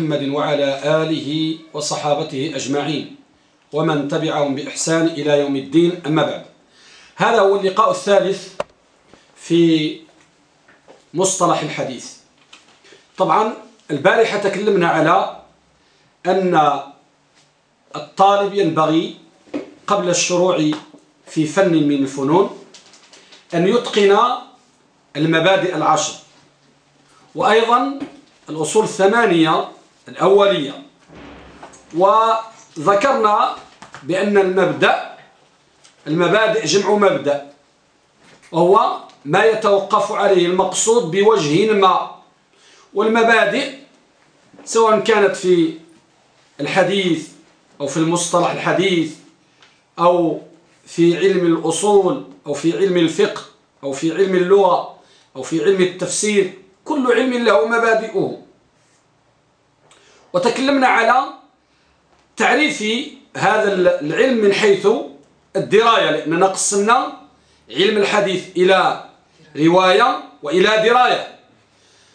محمد وعلى آله وصحابته أجمعين ومن تبعهم بإحسان إلى يوم الدين أما بعد. هذا هو اللقاء الثالث في مصطلح الحديث. طبعا البارحة تكلمنا على أن الطالب ينبغي قبل الشروع في فن من الفنون أن يتقن المبادئ العشر وأيضا الأصول الثمانية الأولية. وذكرنا بأن المبدأ المبادئ جمع مبدأ وهو ما يتوقف عليه المقصود بوجه ما. والمبادئ سواء كانت في الحديث أو في المصطلح الحديث أو في علم الأصول أو في علم الفقه أو في علم اللغة أو في علم التفسير كل علم له مبادئه. وتكلمنا على تعريف هذا العلم من حيث الدراية لأننا قسمنا علم الحديث إلى رواية وإلى دراية.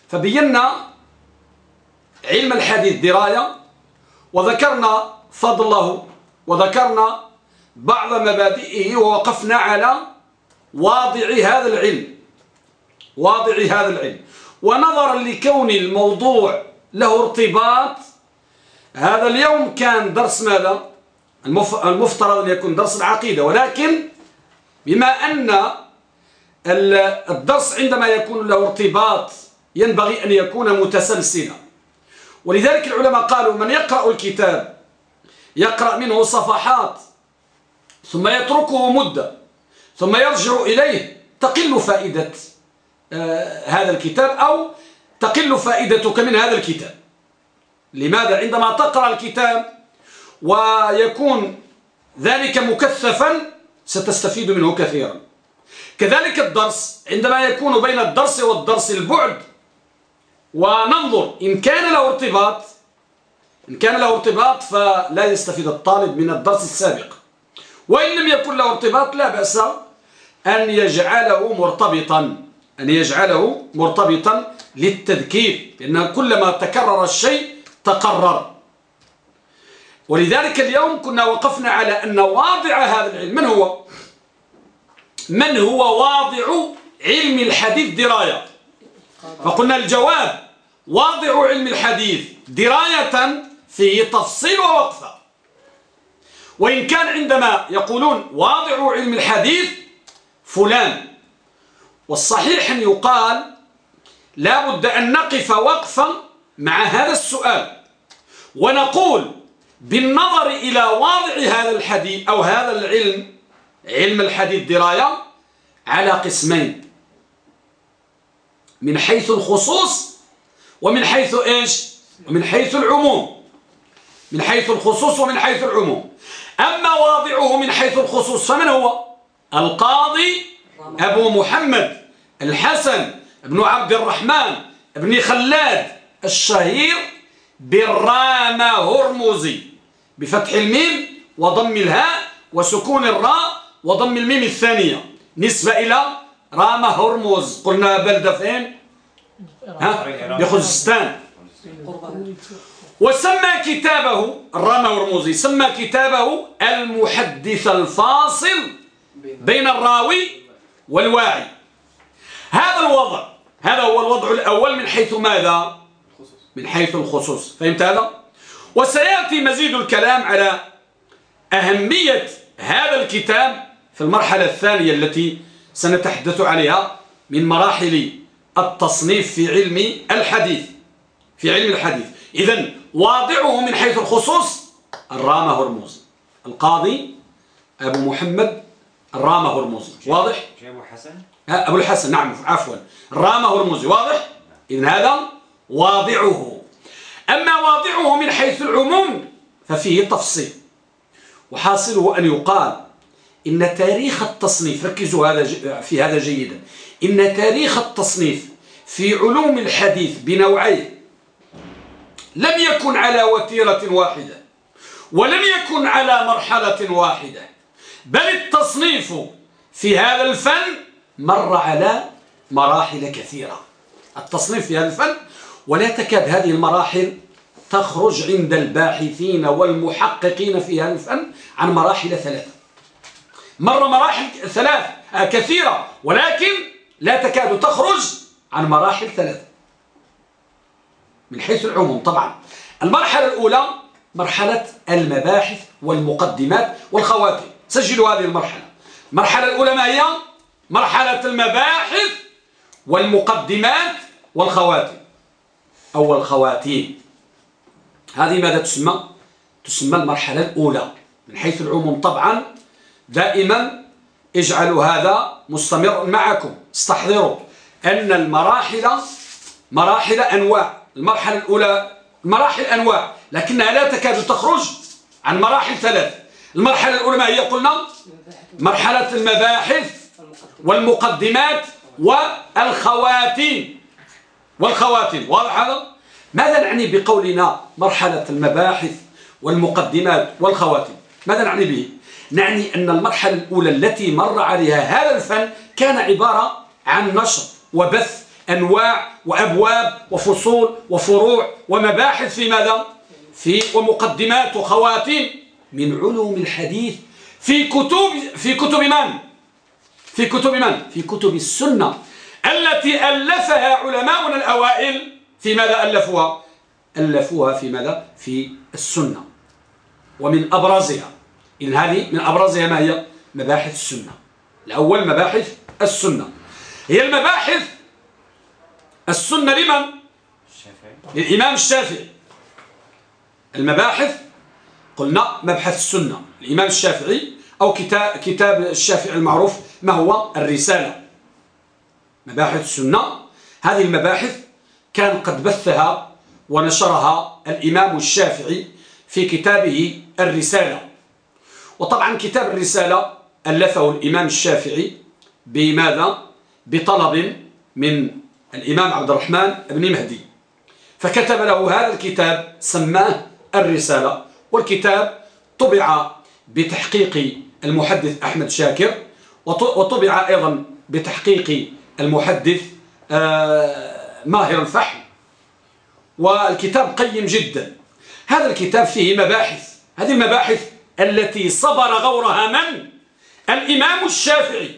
فبينا علم الحديث دراية وذكرنا فضله وذكرنا بعض مبادئه ووقفنا على واضع هذا العلم. واضع هذا العلم. ونظرا لكون الموضوع له ارتباط. هذا اليوم كان درس ماذا؟ المفترض أن يكون درس العقيدة ولكن بما أن الدرس عندما يكون له ارتباط ينبغي أن يكون متسلسلا. ولذلك العلماء قالوا من يقرأ الكتاب يقرأ منه صفحات ثم يتركه مدة ثم يرجع إليه تقل فائدة آه، هذا الكتاب أو تقل فائدتك من هذا الكتاب. لماذا؟ عندما تقرأ الكتاب ويكون ذلك مكثفا ستستفيد منه كثيرا. كذلك الدرس عندما يكون بين الدرس والدرس البعد وننظر إن كان له ارتباط إن كان له ارتباط فلا يستفيد الطالب من الدرس السابق. وإن لم يكن له ارتباط لا بأس أن يجعله مرتبطا أن يجعله مرتبطا للتذكير لأن كلما تكرر الشيء تقرر. ولذلك اليوم كنا وقفنا على أن واضع هذا العلم من هو؟ من هو واضع علم الحديث دراية؟ فقلنا الجواب واضع علم الحديث دراية فيه تفصيل ووقفة. وإن كان عندما يقولون واضع علم الحديث فلان والصحيح أن يقال لا بد أن نقف وقفا مع هذا السؤال. ونقول بالنظر إلى واضع هذا الحديث أو هذا العلم علم الحديث دراية على قسمين. من حيث الخصوص ومن حيث إيش؟ ومن حيث العموم. من حيث الخصوص ومن حيث العموم. أما واضعه من حيث الخصوص فمن هو؟ القاضي أبو محمد الحسن بن عبد الرحمن بن خلاد الشهير بالرامة هرمزي بفتح الميم وضم الهاء وسكون الراء وضم الميم الثانية نسبة إلى رامة هرمز قلنا بلدة فين؟ ها؟ بخزستان. وسمى كتابه الرامة هرمزي سمى كتابه المحدث الفاصل بين الراوي والواعي. هذا الوضع هذا هو الوضع الأول من حيث ماذا؟ من حيث الخصوص. فهمت هذا؟ وسيأتي مزيد الكلام على أهمية هذا الكتاب في المرحلة الثانية التي سنتحدث عليها من مراحل التصنيف في علم الحديث. في علم الحديث. إذا واضعه من حيث الخصوص الرامة هرموز القاضي أبو محمد الرامة هرموز واضح؟ أبو حسن. أبو الحسن نعم عفوا. الرامة هرموزي واضح؟ إذن هذا واضعه. أما واضعه من حيث العموم ففيه تفصيل. وحاصله أن يقال إن تاريخ التصنيف ركزوا هذا في هذا جيدا. إن تاريخ التصنيف في علوم الحديث بنوعين لم يكن على وتيرة واحدة ولم يكن على مرحلة واحدة بل التصنيف في هذا الفن مر على مراحل كثيرة. التصنيف في هذا الفن ولا تكاد هذه المراحل تخرج عند الباحثين والمحققين في هذا الفن عن مراحل ثلاثة. مر مراحل ثلاث آه، كثيرة ولكن لا تكاد تخرج عن مراحل ثلاثة. من حيث العموم طبعا. المرحلة الأولى مرحلة المباحث والمقدمات والخواتم. سجلوا هذه المرحلة. المرحلة الأولى ما هي؟ مرحلة المباحث والمقدمات والخواتم. أو الخواتيم هذه ماذا تسمى؟ تسمى المرحلة الأولى. من حيث العموم طبعا دائما اجعلوا هذا مستمر معكم. استحضروا أن المراحل مراحل أنواع. المرحلة الأولى مراحل أنواع لكنها لا تكاد تخرج عن مراحل ثلاث. المرحلة الأولى ما هي؟ قلنا مرحلة المباحث والمقدمات والخواتيم والخواتيم واضح هذا ماذا نعني بقولنا مرحلة المباحث والمقدمات والخواتيم ماذا نعني به نعني أن المرحلة الأولى التي مر عليها هذا الفن كان عبارة عن نشر وبث أنواع وأبواب وفصول وفروع ومباحث في ماذا؟ في ومقدمات وخواتيم من علوم الحديث في كتب في كتب من؟ في كتب من؟ في كتب السنة التي ألفها علماؤنا الأوائل في ماذا ألفوها؟ ألفوها في ماذا؟ في السنة ومن أبرزها إن هذه من أبرزها ما هي؟ مباحث السنة الأول مباحث السنة هي المباحث السنة لمن؟ للإمام الشافعي المباحث قلنا مبحث السنة الإمام الشافعي أو كتاب, كتاب الشافعي المعروف ما هو؟ الرسالة. مباحث السنة. هذه المباحث كان قد بثها ونشرها الإمام الشافعي في كتابه الرسالة. وطبعا كتاب الرسالة ألفه الإمام الشافعي بماذا؟ بطلب من الإمام عبد الرحمن بن مهدي. فكتب له هذا الكتاب سماه الرسالة. والكتاب طبع بتحقيق المحدث أحمد شاكر وطبع أيضا بتحقيق المحدث آه، ماهر الفحم. والكتاب قيم جدا. هذا الكتاب فيه مباحث. هذه المباحث التي صبر غورها من؟ الإمام الشافعي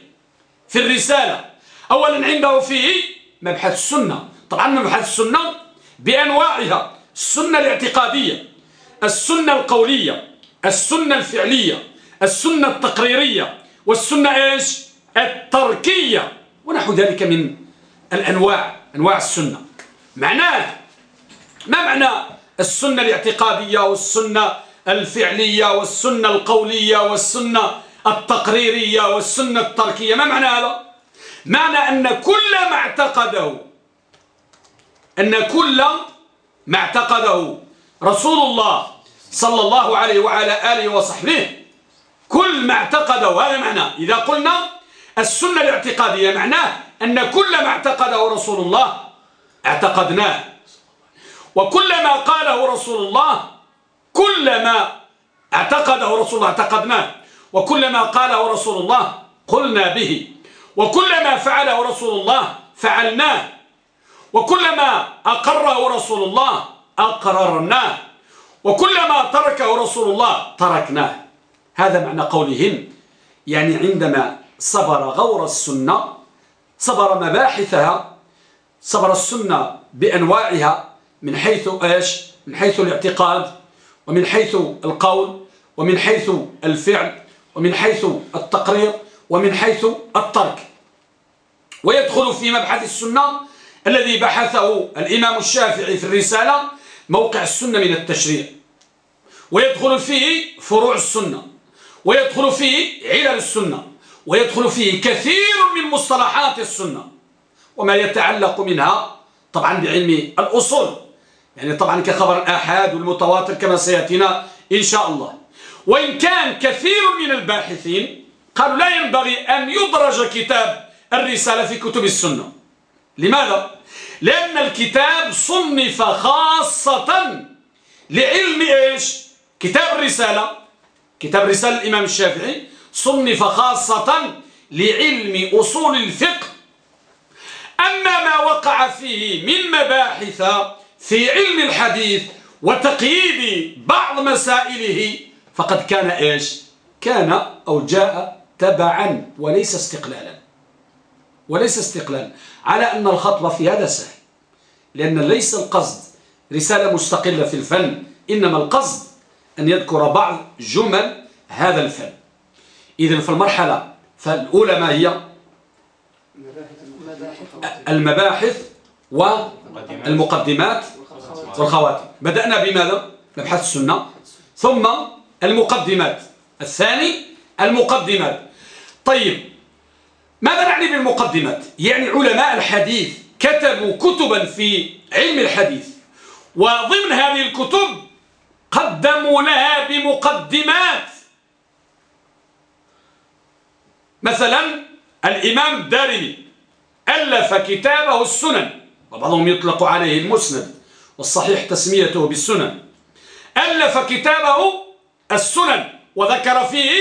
في الرسالة. أولا عنده فيه مبحث السنة. طبعا مبحث السنة بأنواعها. السنة الاعتقادية السنة القولية السنة الفعلية. السنة التقريرية والسنة إيش؟ التركية. ونحو ذلك من الأنواع أنواع السنة. معناه ما معنى السنة الاعتقادية والسنة الفعلية والسنة القولية والسنة التقريرية والسنة التركية؟ ما معنى هذا؟ معنى أن كل ما اعتقده أن كل ما اعتقده رسول الله صلى الله عليه وعلى آله وصحبه كل ما اعتقده هذا معنى. إذا قلنا السنة الاعتقادية معناه أن كل ما اعتقده رسول الله اعتقدناه. وكل ما قاله رسول الله كل ما اعتقده رسول الله اعتقدناه. وكل ما قاله رسول الله قلنا به. وكل ما فعله رسول الله فعلناه. وكل ما أقره رسول الله أقررناه. وكل ما تركه رسول الله تركناه. هذا معنى قولهم يعني عندما صبر غور السنة صبر مباحثها صبر السنة بأنواعها من حيث إيش؟ من حيث الاعتقاد ومن حيث القول ومن حيث الفعل ومن حيث التقرير ومن حيث الترك. ويدخل في مبحث السنة الذي بحثه الإمام الشافعي في الرسالة موقع السنة من التشريع. ويدخل فيه فروع السنة. ويدخل فيه علل السنة ويدخل فيه كثير من مصطلحات السنة. وما يتعلق منها طبعا بعلم الأصول. يعني طبعا كخبر الآحاد والمتواتر كما سيأتينا إن شاء الله. وإن كان كثير من الباحثين قالوا لا ينبغي أن يدرج كتاب الرسالة في كتب السنة. لماذا؟ لأن الكتاب صنف خاصة لعلم إيش؟ كتاب الرسالة. كتاب رسالة الإمام الشافعي صنف خاصة لعلم أصول الفقه. أما ما وقع فيه من مباحث في علم الحديث وتقييد بعض مسائله فقد كان إيش؟ كان أو جاء تبعا وليس استقلالا. وليس استقلالا. على أن الخطب في هذا سهل لأن ليس القصد رسالة مستقلة في الفن إنما القصد أن يذكر بعض جمل هذا الفن في المرحلة فالأولى ما هي؟ المباحث والمقدمات والخواتم. بدأنا بماذا؟ نبحث السنة. ثم المقدمات. الثاني المقدمات. طيب ماذا نعني بالمقدمات؟ يعني علماء الحديث كتبوا كتبا في علم الحديث وضمن هذه الكتب قدموا لها بمقدمات. مثلا الإمام الدارمي ألف كتابه السنن وبعضهم يطلق عليه المسند والصحيح تسميته بالسنن. ألف كتابه السنن وذكر فيه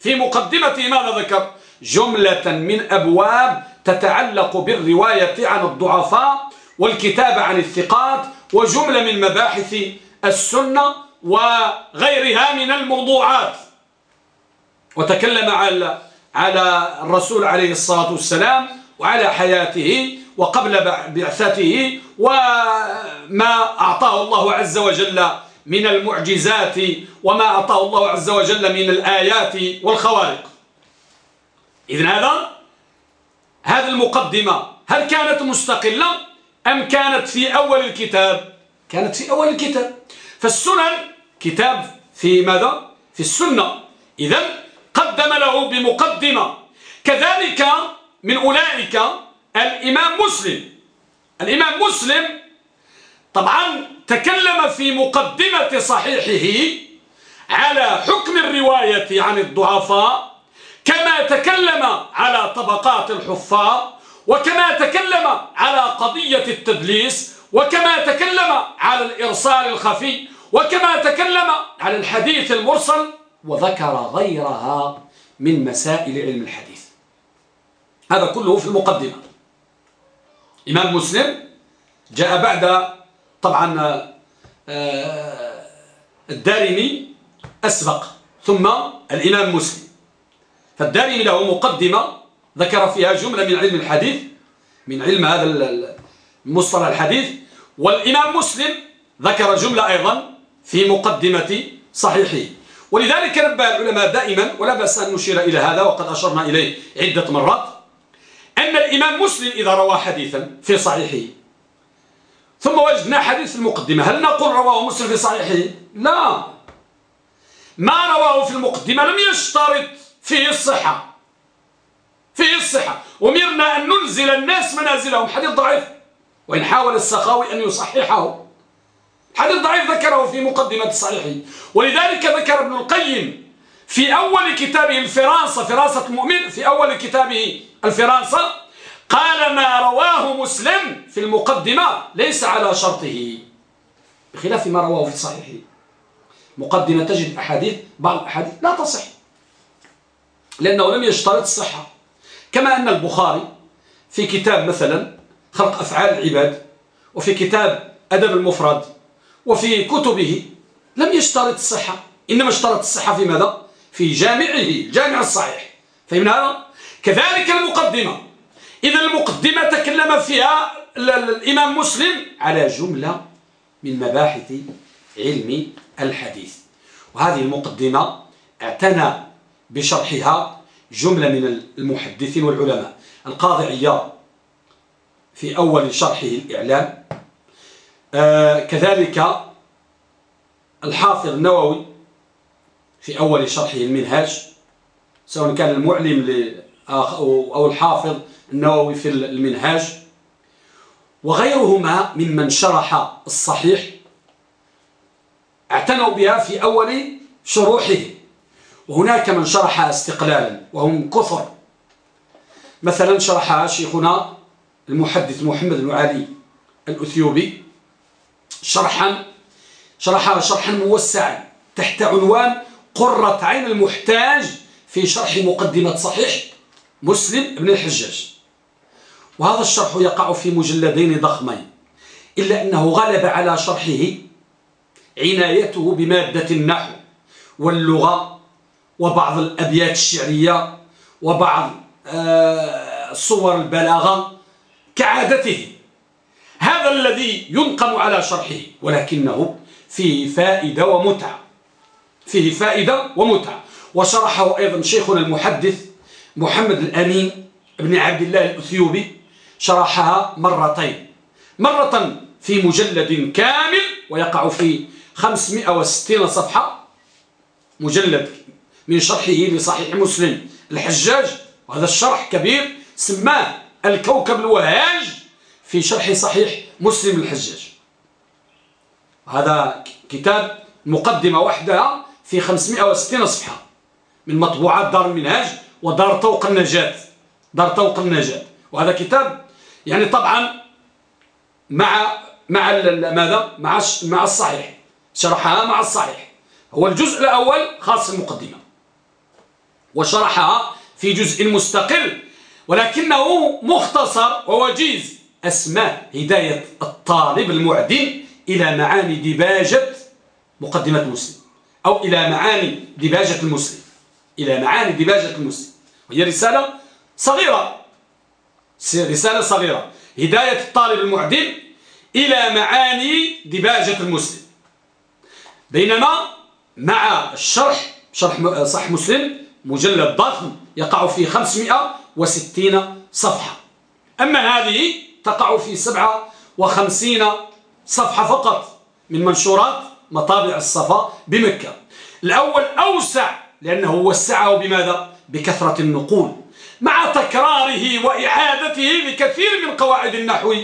في مقدمته ماذا ذكر؟ جملة من أبواب تتعلق بالرواية عن الضعفاء والكتابة عن الثقات وجملة من مباحث السنة وغيرها من الموضوعات. وتكلم على على الرسول عليه الصلاة والسلام وعلى حياته وقبل بعثته وما أعطاه الله عز وجل من المعجزات وما أعطاه الله عز وجل من الآيات والخوارق. إذن هذا هذه المقدمة هل كانت مستقلة أم كانت في أول الكتاب؟ كانت في أول الكتاب. فالسنن كتاب في ماذا؟ في السنة. إذن قدم له بمقدمة. كذلك من أولئك الإمام مسلم. الإمام مسلم طبعا تكلم في مقدمة صحيحه على حكم الرواية عن الضعفاء كما تكلم على طبقات الحفاظ وكما تكلم على قضية التدليس وكما تكلم على الإرسال الخفي وكما تكلم على الحديث المرسل وذكر غيرها من مسائل علم الحديث. هذا كله في المقدمة. إمام مسلم جاء بعد طبعا آه، الدارمي أسبق ثم الإمام مسلم. فالدارمي له مقدمة ذكر فيها جملة من علم الحديث من علم هذا المصطلح الحديث. والإمام مسلم ذكر جملة أيضا في مقدمة صحيحه. ولذلك نبه العلماء دائما ولا بأس أن نشير إلى هذا وقد أشرنا إليه عدة مرات أن الإمام مسلم إذا روى حديثا في صحيحه. ثم وجدنا حديث المقدمة. هل نقول رواه مسلم في صحيحه؟ لا. ما رواه في المقدمة لم يشترط فيه الصحة. فيه الصحة. ومرنا أن ننزل الناس منازلهم. حديث ضعيف. وإن حاول السخاوي أن يصححه. حديث ضعيف ذكره في مقدمة الصحيح ولذلك ذكر ابن القيم في أول كتابه الفرانسة فراسة المؤمن في أول كتابه الفرانسة قال ما رواه مسلم في المقدمة ليس على شرطه. بخلاف ما رواه في صحيحه. مقدمة تجد أحاديث بعض الأحاديث لا تصح. لأنه لم يشترط الصحة. كما أن البخاري في كتاب مثلا خلق أفعال العباد وفي كتاب أدب المفرد وفي كتبه لم يشترط الصحة. إنما اشترط الصحة في ماذا؟ في جامعه جامع الصحيح. فهمنا هذا؟ كذلك المقدمة. إذا المقدمة تكلم فيها الإمام مسلم على جملة من مباحث علم الحديث. وهذه المقدمة اعتنى بشرحها جملة من المحدثين والعلماء. القاضي عياض في أول شرحه الإعلام كذلك الحافظ النووي في أول شرحه المنهاج سواء كان المعلم أو الحافظ النووي في المنهاج. وغيرهما ممن شرح الصحيح اعتنوا بها في أول شروحه. وهناك من شرحها استقلالا وهم كثر مثلا شرحها شيخنا المحدث محمد بن علي الأثيوبي شرحا شرحها شرحا موسعا تحت عنوان قرة عين المحتاج في شرح مقدمة صحيح مسلم ابن الحجاج. وهذا الشرح يقع في مجلدين ضخمين إلا أنه غلب على شرحه عنايته بمادة النحو واللغة وبعض الأبيات الشعرية وبعض آه، صور البلاغة كعادته. هذا الذي ينقم على شرحه ولكنه فيه فائدة ومتعة. فيه فائدة ومتعة. وشرحه أيضا شيخنا المحدث محمد الأمين بن عبد الله الأثيوبي شرحها مرتين. مرة في مجلد كامل ويقع في 560 صفحة. مجلد من شرحه لصحيح مسلم الحجاج. وهذا الشرح كبير سماه الكوكب الوهاج. في شرح صحيح مسلم الحجاج. هذا كتاب مقدمة وحدها في 560 صفحة من مطبوعات دار المنهاج ودار طوق النجاة. دار طوق النجاة. وهذا كتاب يعني طبعا مع مع ماذا؟ مع مع الصحيح. شرحها مع الصحيح. هو الجزء الأول خاص المقدمة وشرحها في جزء مستقل ولكنه مختصر ووجيز. أسماه هداية الطالب المعدن إلى معاني دباجة مقدمة المسلم أو إلى معاني دباجة المسلم. إلى معاني دباجة المسلم. وهي رسالة صغيرة. رسالة صغيرة. هداية الطالب المعدن إلى معاني دباجة المسلم. بينما مع الشرح شرح صح مسلم مجلد ضخم يقع في 560 صفحة. أما هذه تقع في 57 صفحة فقط من منشورات مطابع الصفا بمكة. الأول أوسع لأنه وسعه بماذا؟ بكثرة النقول مع تكراره وإعادته لكثير من قواعد النحو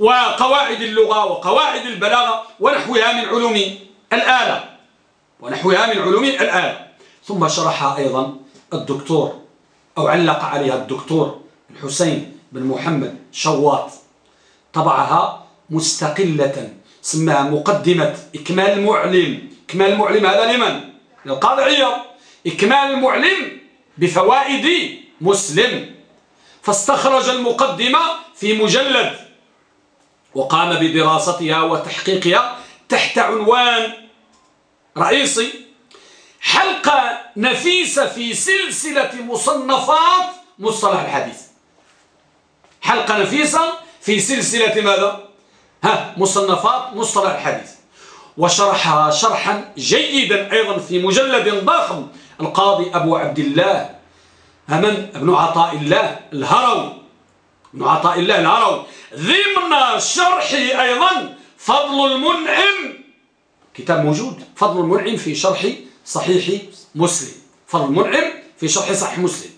وقواعد اللغة وقواعد البلاغة ونحوها من علوم الآلة ونحوها من علوم الآلة. ثم شرحها أيضا الدكتور أو علق عليها الدكتور الحسين بن محمد شواط طبعها مستقلة سماها مقدمة. إكمال المعلم. إكمال المعلم هذا لمن؟ للقاضعية إكمال المعلم بفوائد مسلم. فاستخرج المقدمة في مجلد وقام بدراستها وتحقيقها تحت عنوان رئيسي حلقة نفيسة في سلسلة مصنفات مصطلح الحديث. حلقة نفيسة في سلسلة ماذا؟ ها مصنفات مصطلح الحديث. وشرحها شرحا جيدا أيضا في مجلد ضخم. القاضي أبو عبد الله همن ابن عطاء الله الهروي. ابن عطاء الله الهروي. ضمن شرحه أيضا فضل المنعم. كتاب موجود. فضل المنعم في شرح صحيح مسلم. فضل المنعم في شرح صحيح مسلم.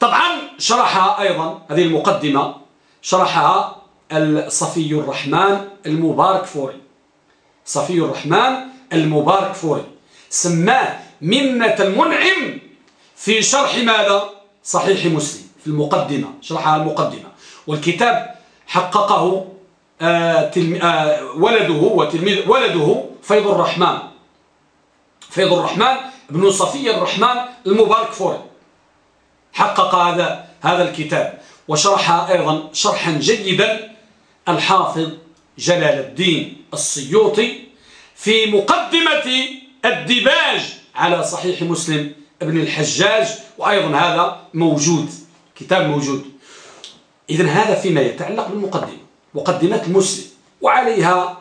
طبعا شرحها أيضا هذه المقدمة. شرحها الصفي الرحمن المبارك فوري. صفي الرحمن المبارك فوري. سماه منة المنعم في شرح ماذا؟ صحيح مسلم في المقدمة شرحها المقدمة. والكتاب حققه آه آه ولده وتلميذ ولده فيض الرحمن. فيض الرحمن ابن صفي الرحمن المبارك فوري. حقق هذا هذا الكتاب. وشرح أيضا شرحا جيدا الحافظ جلال الدين السيوطي في مقدمة الدباج على صحيح مسلم ابن الحجاج وأيضا هذا موجود كتاب موجود. إذن هذا فيما يتعلق بالمقدمة. مقدمة المسلم وعليها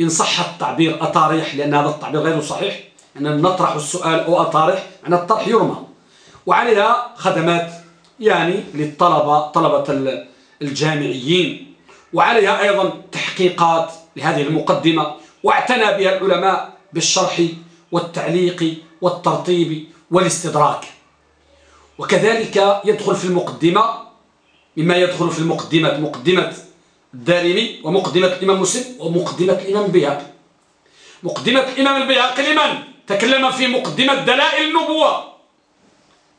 إن صح التعبير أطاريح لأن هذا التعبير غير صحيح. أن نطرح السؤال أو أطارح أن الطرح يرمى. وعليها خدمات يعني للطلبة طلبة الجامعيين. وعليها أيضا تحقيقات لهذه المقدمة. واعتنى بها العلماء بالشرح والتعليق والترطيب والاستدراك. وكذلك يدخل في المقدمة مما يدخل في المقدمة مقدمة الدارمي ومقدمة الإمام مسلم ومقدمة الإمام البيهقي. مقدمة الإمام البيهقي لمن؟ تكلم في مقدمة دلائل النبوة.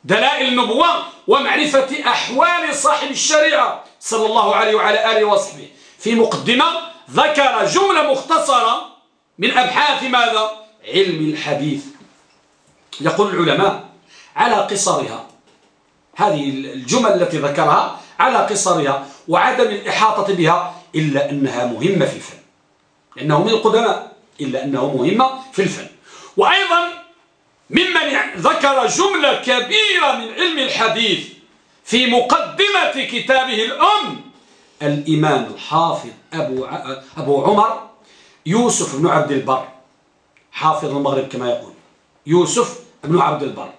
دلائل النبوة ومعرفة أحوال صاحب الشريعة صلى الله عليه وعلى آله وصحبه. في مقدمة ذكر جملة مختصرة من أبحاث ماذا؟ علم الحديث. يقول العلماء على قصرها هذه الجمل التي ذكرها على قصرها وعدم الإحاطة بها إلا أنها مهمة في الفن. لأنه من القدماء إلا أنه مهمة في الفن. وأيضا ممن ذكر جملة كبيرة من علم الحديث في مقدمة كتابه الأم الإمام الحافظ أبو, أبو عمر يوسف بن عبد البر. حافظ المغرب كما يقول يوسف بن عبد البر.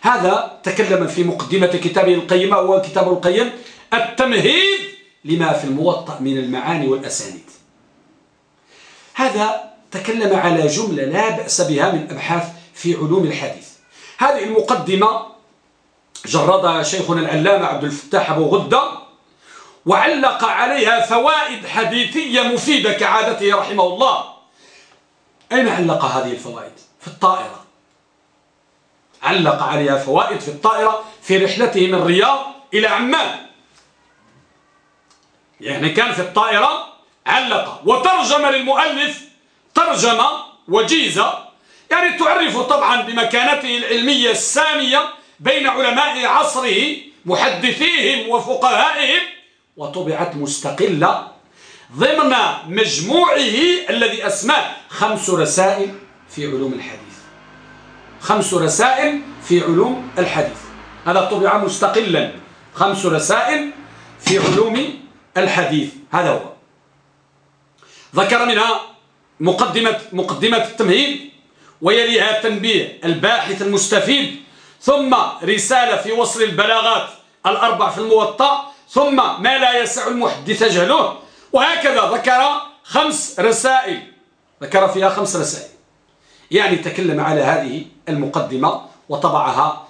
هذا تكلم في مقدمة كتابه القيمة وهو كتاب القيم التمهيد لما في الموطأ من المعاني والأسانيد. هذا تكلم على جملة لا بأس بها من أبحاث في علوم الحديث. هذه المقدمة جردها شيخنا العلامة عبد الفتاح أبو غدة وعلق عليها فوائد حديثية مفيدة كعادته رحمه الله. أين علق هذه الفوائد؟ في الطائرة. علق عليها فوائد في الطائرة في رحلته من رياض إلى عمان. يعني كان في الطائرة علق. وترجم للمؤلف ترجمة وجيزة يعني تعرف طبعا بمكانته العلمية السامية بين علماء عصره محدثيهم وفقهائهم وطبعت مستقلة ضمن مجموعه الذي أسماه خمس رسائل في علوم الحديث. خمس رسائل في علوم الحديث. هذا طبع مستقلا. خمس رسائل في علوم الحديث. هذا هو. ذكر منها مقدمة, مقدمة التمهيد. ويليها تنبيه الباحث المستفيد ثم رسالة في وصل البلاغات الأربع في الموطأ ثم ما لا يسع المحدث جهله. وهكذا ذكر خمس رسائل. ذكر فيها خمس رسائل. يعني تكلم على هذه المقدمة وطبعها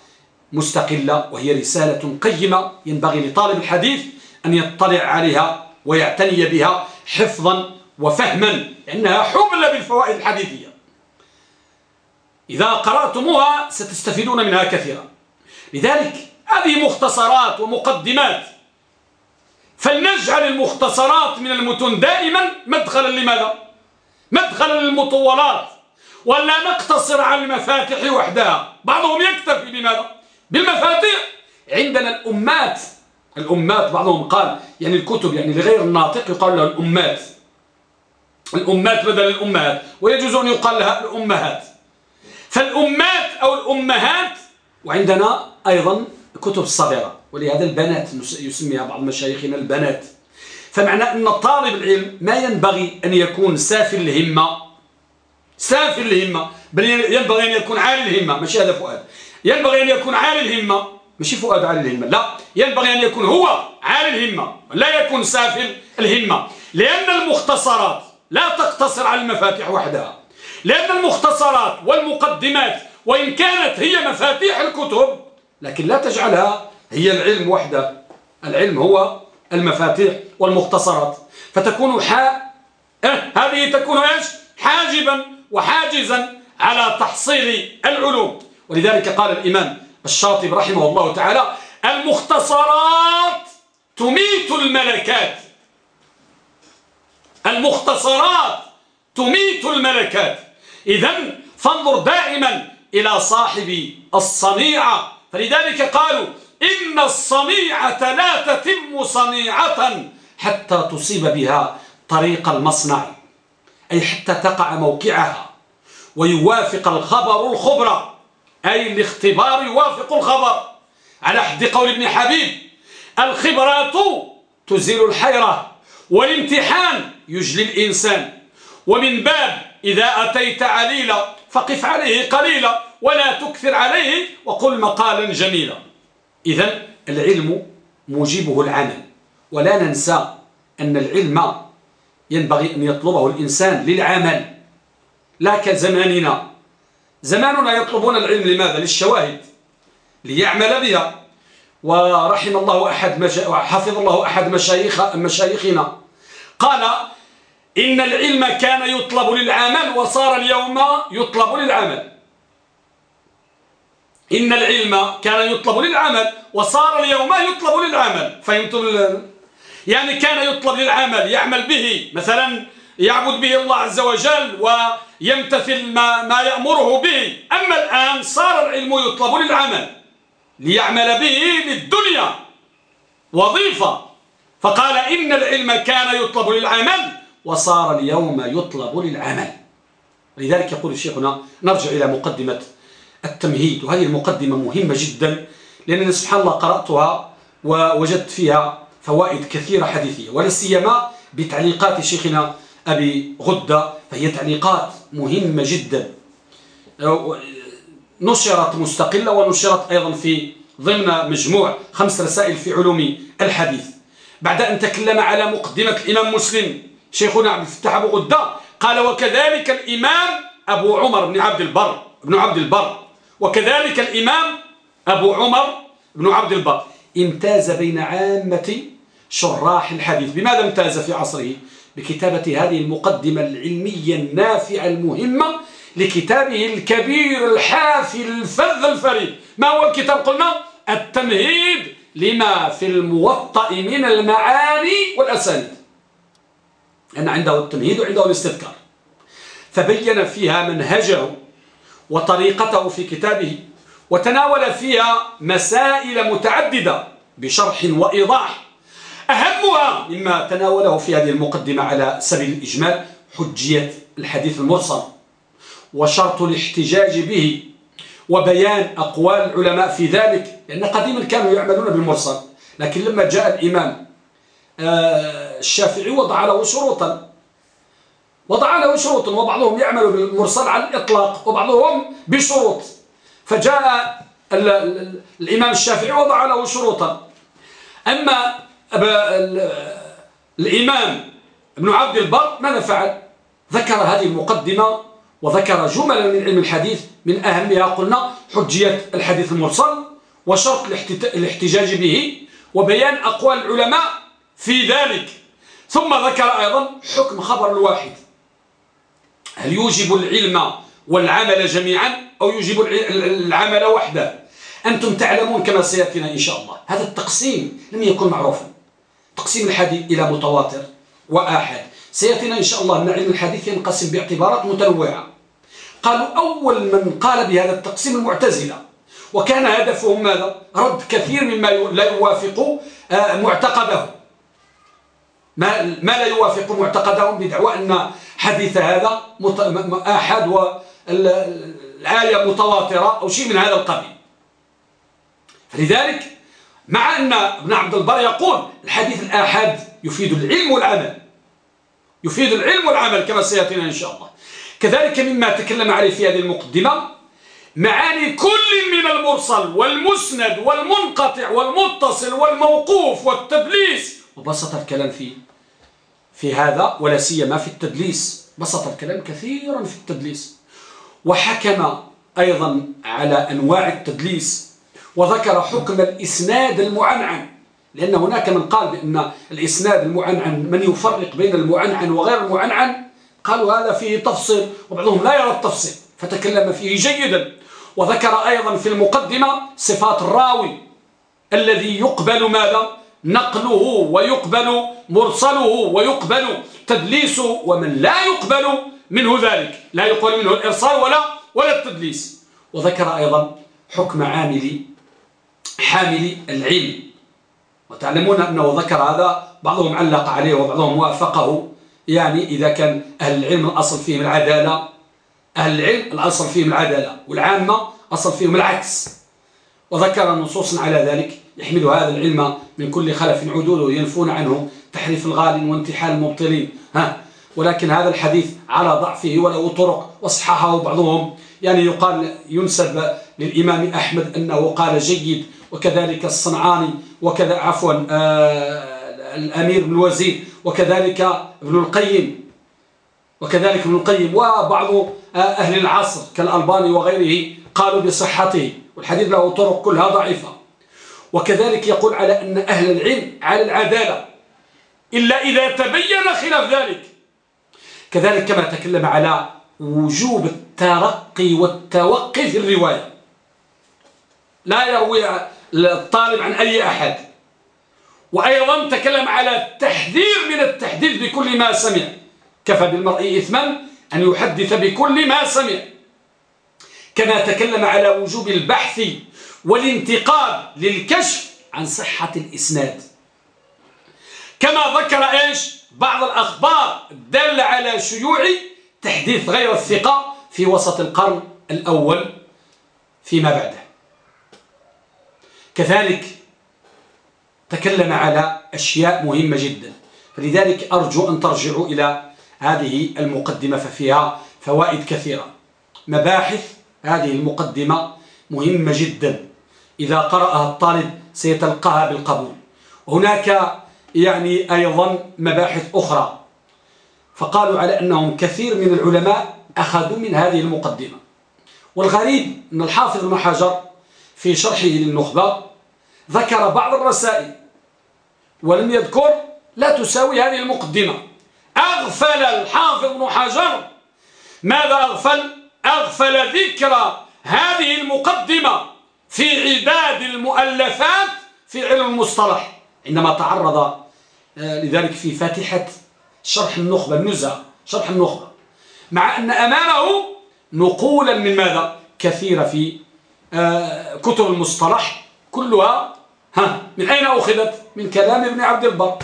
مستقلة وهي رسالة قيمة ينبغي لطالب الحديث أن يطلع عليها ويعتني بها حفظا وفهما لأنها حمل بالفوائد الحديثية. إذا قرأتموها ستستفيدون منها كثيرا. لذلك هذه مختصرات ومقدمات. فلنجعل المختصرات من المتون دائما مدخلا لماذا؟ مدخلا للمطولات. ولا نقتصر على المفاتح وحدها. بعضهم يكتفي بماذا؟ بالمفاتيح. عندنا الأمات. الأمات بعضهم قال يعني الكتب يعني لغير الناطق يقال لها الأمات. الأمات بدل الأمهات ويجوز أن يقال لها الأمهات. فالأمات أو الأمهات وعندنا أيضا كتب الصغيرة ولهذا البنات يسميها بعض مشايخنا البنات. فمعنى أن طالب العلم ما ينبغي أن يكون سافل الهمة سافل الهمة بل ينبغي أن يكون عالي الهمة. ماشي هذا فؤاد. ينبغي أن يكون عالي الهمة. ماشي فؤاد عالي الهمة. لا ينبغي أن يكون هو عالي الهمة. لا يكون سافل الهمة. لأن المختصرات لا تقتصر على المفاتيح وحدها. لأن المختصرات والمقدمات وإن كانت هي مفاتيح الكتب لكن لا تجعلها هي العلم وحده. العلم هو المفاتيح والمختصرات. فتكون حا آه هذه تكون إيش؟ حاجبا وحاجزا على تحصيل العلوم. ولذلك قال الإمام الشاطب رحمه الله تعالى المختصرات تميت الملكات. المختصرات تميت الملكات. إذا فانظر دائما إلى صاحب الصنيعة. فلذلك قالوا إن الصنيعة لا تتم صنيعة حتى تصيب بها طريق المصنع أي حتى تقع موقعها ويوافق الخبر الخبر أي الاختبار يوافق الخبر. على حد قول ابن حبيب الخبرات تزيل الحيرة والامتحان يجلي الإنسان ومن باب إذا أتيت عليلا فقف عليه قليلا ولا تكثر عليه وقل مقالا جميلا. إذا العلم موجبه العمل ولا ننسى أن العلم ينبغي أن يطلبه الإنسان للعمل لا كزماننا. زماننا يطلبون العلم لماذا؟ للشواهد ليعمل بها. ورحم الله أحد وحفظ الله أحد مشايخ مشايخنا. قال إن العلم كان يطلب للعمل وصار اليوم يطلب للعمل. إن العلم كان يطلب للعمل وصار اليوم يطلب للعمل. فهمتم يعني كان يطلب للعمل يعمل به. مثلا يعبد به الله عز وجل ويمتثل ما, ما يأمره به. أما الآن صار العلم يطلب للعمل ليعمل به للدنيا. وظيفة. فقال إن العلم كان يطلب للعمل وصار اليوم يطلب للعمل. لذلك يقول شيخنا نرجع إلى مقدمة التمهيد. وهذه المقدمة مهمة جدا لأنني سبحان الله قرأتها ووجدت فيها فوائد كثيرة حديثية ولا سيما بتعليقات شيخنا أبي غدة. فهي تعليقات مهمة جدا. نشرت مستقلة ونشرت أيضا في ضمن مجموع خمس رسائل في علوم الحديث. بعد أن تكلم على مقدمة الإمام مسلم شيخنا عبد الفتاح أبو غدة قال وكذلك الإمام أبو عمر بن عبد البر بن عبد البر. وكذلك الإمام أبو عمر بن عبد البر. امتاز بين عامة شراح الحديث. بماذا امتاز في عصره؟ بكتابة هذه المقدمة العلمية النافعة المهمة لكتابه الكبير الحافل الفذ الفريد. ما هو الكتاب؟ قلنا التمهيد لما في الموطأ من المعاني والأسانيد. أن عنده التمهيد وعنده الاستذكار. فبين فيها منهجه وطريقته في كتابه وتناول فيها مسائل متعددة بشرح وإيضاح. أهمها مما تناوله في هذه المقدمة على سبيل الإجمال حجية الحديث المرسل وشرط الاحتجاج به وبيان أقوال العلماء في ذلك لأن قديما كانوا يعملون بالمرسل. لكن لما جاء الإمام آه، الشافعي وضع له شروطا. وضع له شروط وبعضهم يعمل بالمرسل على الإطلاق وبعضهم بشروط. فجاء الإمام الشافعي وضع له شروطا. أما الإمام ابن عبد البر ماذا فعل؟ ذكر هذه المقدمة وذكر جملا من علم الحديث من أهمها قلنا حجية الحديث المرسل وشرط الاحتجاج به وبيان أقوال العلماء في ذلك. ثم ذكر أيضا حكم خبر الواحد. هل يوجب العلم والعمل جميعا أو يوجب العمل وحده؟ أنتم تعلمون كما سيأتينا إن شاء الله. هذا التقسيم لم يكن معروفا. تقسيم الحديث إلى متواتر وآحد. سيأتينا إن شاء الله أن علم الحديث ينقسم باعتبارات متنوعة. قالوا أول من قال بهذا التقسيم المعتزلة. وكان هدفهم ماذا؟ رد كثير مما لا يوافق آه، معتقده. ما, ما لا يوافق معتقدهم بدعوى أن حديث هذا آحد والآية متواترة أو شيء من هذا القبيل. فلذلك مع أن ابن عبد البر يقول الحديث الآحاد يفيد العلم والعمل. يفيد العلم والعمل كما سيأتينا إن شاء الله. كذلك مما تكلم عليه في هذه المقدمة معاني كل من المرسل والمسند والمنقطع والمتصل والموقوف والتدليس. وبسط الكلام في في هذا ولا سيما في التدليس. بسط الكلام كثيرا في التدليس. وحكم أيضا على أنواع التدليس. وذكر حكم الإسناد المعنعن. لأن هناك من قال بأن الإسناد المعنعن من يفرق بين المعنعن وغير المعنعن قالوا هذا فيه تفصيل وبعضهم لا يرى التفصيل فتكلم فيه جيدا. وذكر أيضا في المقدمة صفات الراوي الذي يقبل ماذا؟ نقله ويقبل مرسله ويقبل تدليسه ومن لا يقبل منه ذلك. لا يقبل منه الإرسال ولا ولا التدليس. وذكر أيضا حكم عامل حامل العلم. وتعلمون أنه ذكر هذا بعضهم علق عليه وبعضهم وافقه. يعني إذا كان أهل العلم الأصل فيهم العدالة أهل العلم الأصل فيهم العدالة والعامة أصل فيهم العكس. وذكر نصوصا على ذلك. يحمل هذا العلم من كل خلف عدول وينفون عنه تحريف الغال وانتحال المبطلين ها؟ ولكن هذا الحديث على ضعفه وله طرق وصححه بعضهم. يعني يقال ينسب للإمام أحمد أنه قال جيد وكذلك الصنعاني وكذا عفوا آه الأمير بن الوزير وكذلك ابن القيم وكذلك ابن القيم وبعض أهل العصر كالألباني وغيره قالوا بصحته. والحديث له طرق كلها ضعيفة. وكذلك يقول على أن أهل العلم على العدالة إلا إذا تبين خلاف ذلك. كذلك كما تكلم على وجوب الترقي والتوقي في الرواية. لا يروي الطالب عن أي أحد. وأيضا تكلم على التحذير من التحديث بكل ما سمع. كفى بالمرء إثما أن يحدث بكل ما سمع. كما تكلم على وجوب البحث والانتقاد للكشف عن صحة الإسناد. كما ذكر إيش؟ بعض الأخبار الدالة على شيوع تحديث غير الثقة في وسط القرن الأول فيما بعده. كذلك تكلم على أشياء مهمة جدا. فلذلك أرجو أن ترجعوا إلى هذه المقدمة ففيها فوائد كثيرة. مباحث هذه المقدمة مهمة جدا. إذا قرأها الطالب سيتلقاها بالقبول. هناك يعني أيضا مباحث أخرى. فقالوا على أنهم كثير من العلماء أخذوا من هذه المقدمة. والغريب أن الحافظ ابن حجر في شرحه للنخبة ذكر بعض الرسائل ولم يذكر لا تساوي هذه المقدمة. أغفل الحافظ ابن حجر. ماذا أغفل؟ أغفل ذكر هذه المقدمة. في عداد المؤلفات في علم المصطلح. عندما تعرض آه، لذلك في فاتحة شرح النخبة النزهة شرح النخبة مع أن أمامه نقولا من ماذا؟ كثيرة في آه، كتب المصطلح كلها ها من أين أخذت؟ من كلام ابن عبد البر.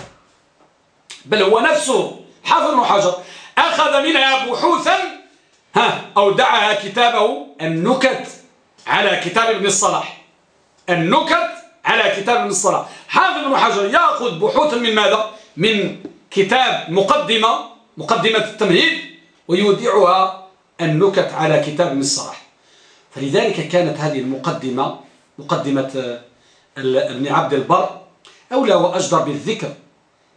بل هو نفسه حافظ حجر أخذ منها بحوثا ها أودعها كتابه النكت. على كتاب ابن الصلاح. النكت على كتاب ابن الصلاح. حافظ ابن حجر يأخذ بحوثا من ماذا؟ من كتاب مقدمة مقدمة التمهيد ويودعها النكت على كتاب ابن الصلاح. فلذلك كانت هذه المقدمة مقدمة ابن عبد البر أولى وأجدر بالذكر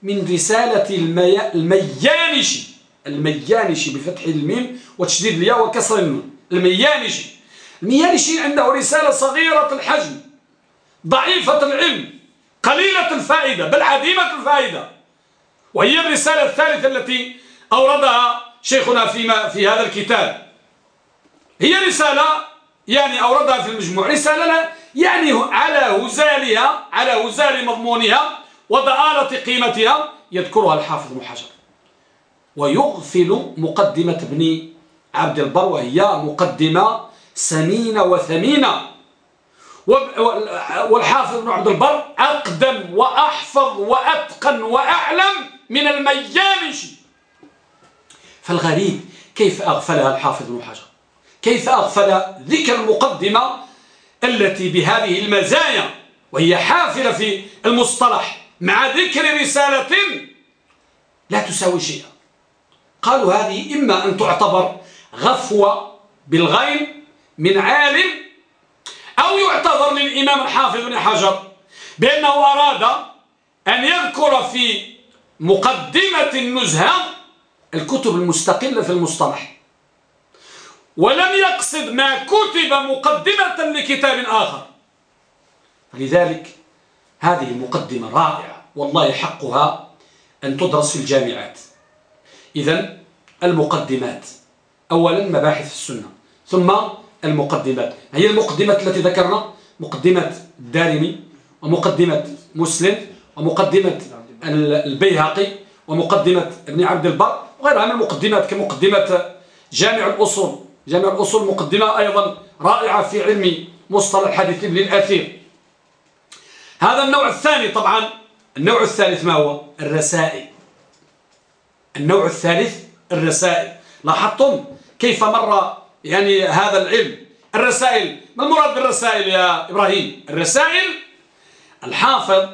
من رسالة المي... الميانشي الميانشي بفتح الميم وتشديد الياء وكسر النون. الميانشي الميانشي عنده رسالة صغيرة الحجم ضعيفة العلم قليلة الفائدة بل عديمة الفائدة. وهي الرسالة الثالثة التي أوردها شيخنا فيما في هذا الكتاب. هي رسالة يعني أوردها في المجموع. رسالة يعني على هزالها على هزال مضمونها وضآلة قيمتها يذكرها الحافظ ابن حجر. ويغفل مقدمة ابن عبد البر وهي مقدمة سمينة وثمينة. والحافظ ابن عبد البر أقدم وأحفظ وأتقن وأعلم من الميانش فالغريب كيف أغفلها الحافظ ابن حجر؟ كيف أغفل ذكر المقدمة التي بهذه المزايا وهي حافلة في المصطلح مع ذكر رسالة لا تساوي شيئا. قالوا هذه إما أن تعتبر غفوة بالغين من عالم أو يعتبر للإمام الحافظ بن حجر بأنه أراد أن يذكر في مقدمة النزهة الكتب المستقلة في المصطلح. ولم يقصد ما كتب مقدمة لكتاب آخر. لذلك هذه المقدمة رائعة والله حقها أن تدرس في الجامعات. إذا المقدمات أولا مباحث السنة ثم المقدمات. هي المقدمات التي ذكرنا. مقدمة الدارمي ومقدمة مسلم ومقدمة البيهقي ومقدمة ابن عبد البر وغيرها من المقدمات كمقدمة جامع الأصول. جامع الأصول مقدمة أيضا رائعة في علم مصطلح الحديث ابن الأثير. هذا النوع الثاني طبعا. النوع الثالث ما هو؟ الرسائل. النوع الثالث الرسائل. لاحظتم كيف مر يعني هذا العلم. الرسائل ما المراد بالرسائل يا إبراهيم؟ الرسائل الحافظ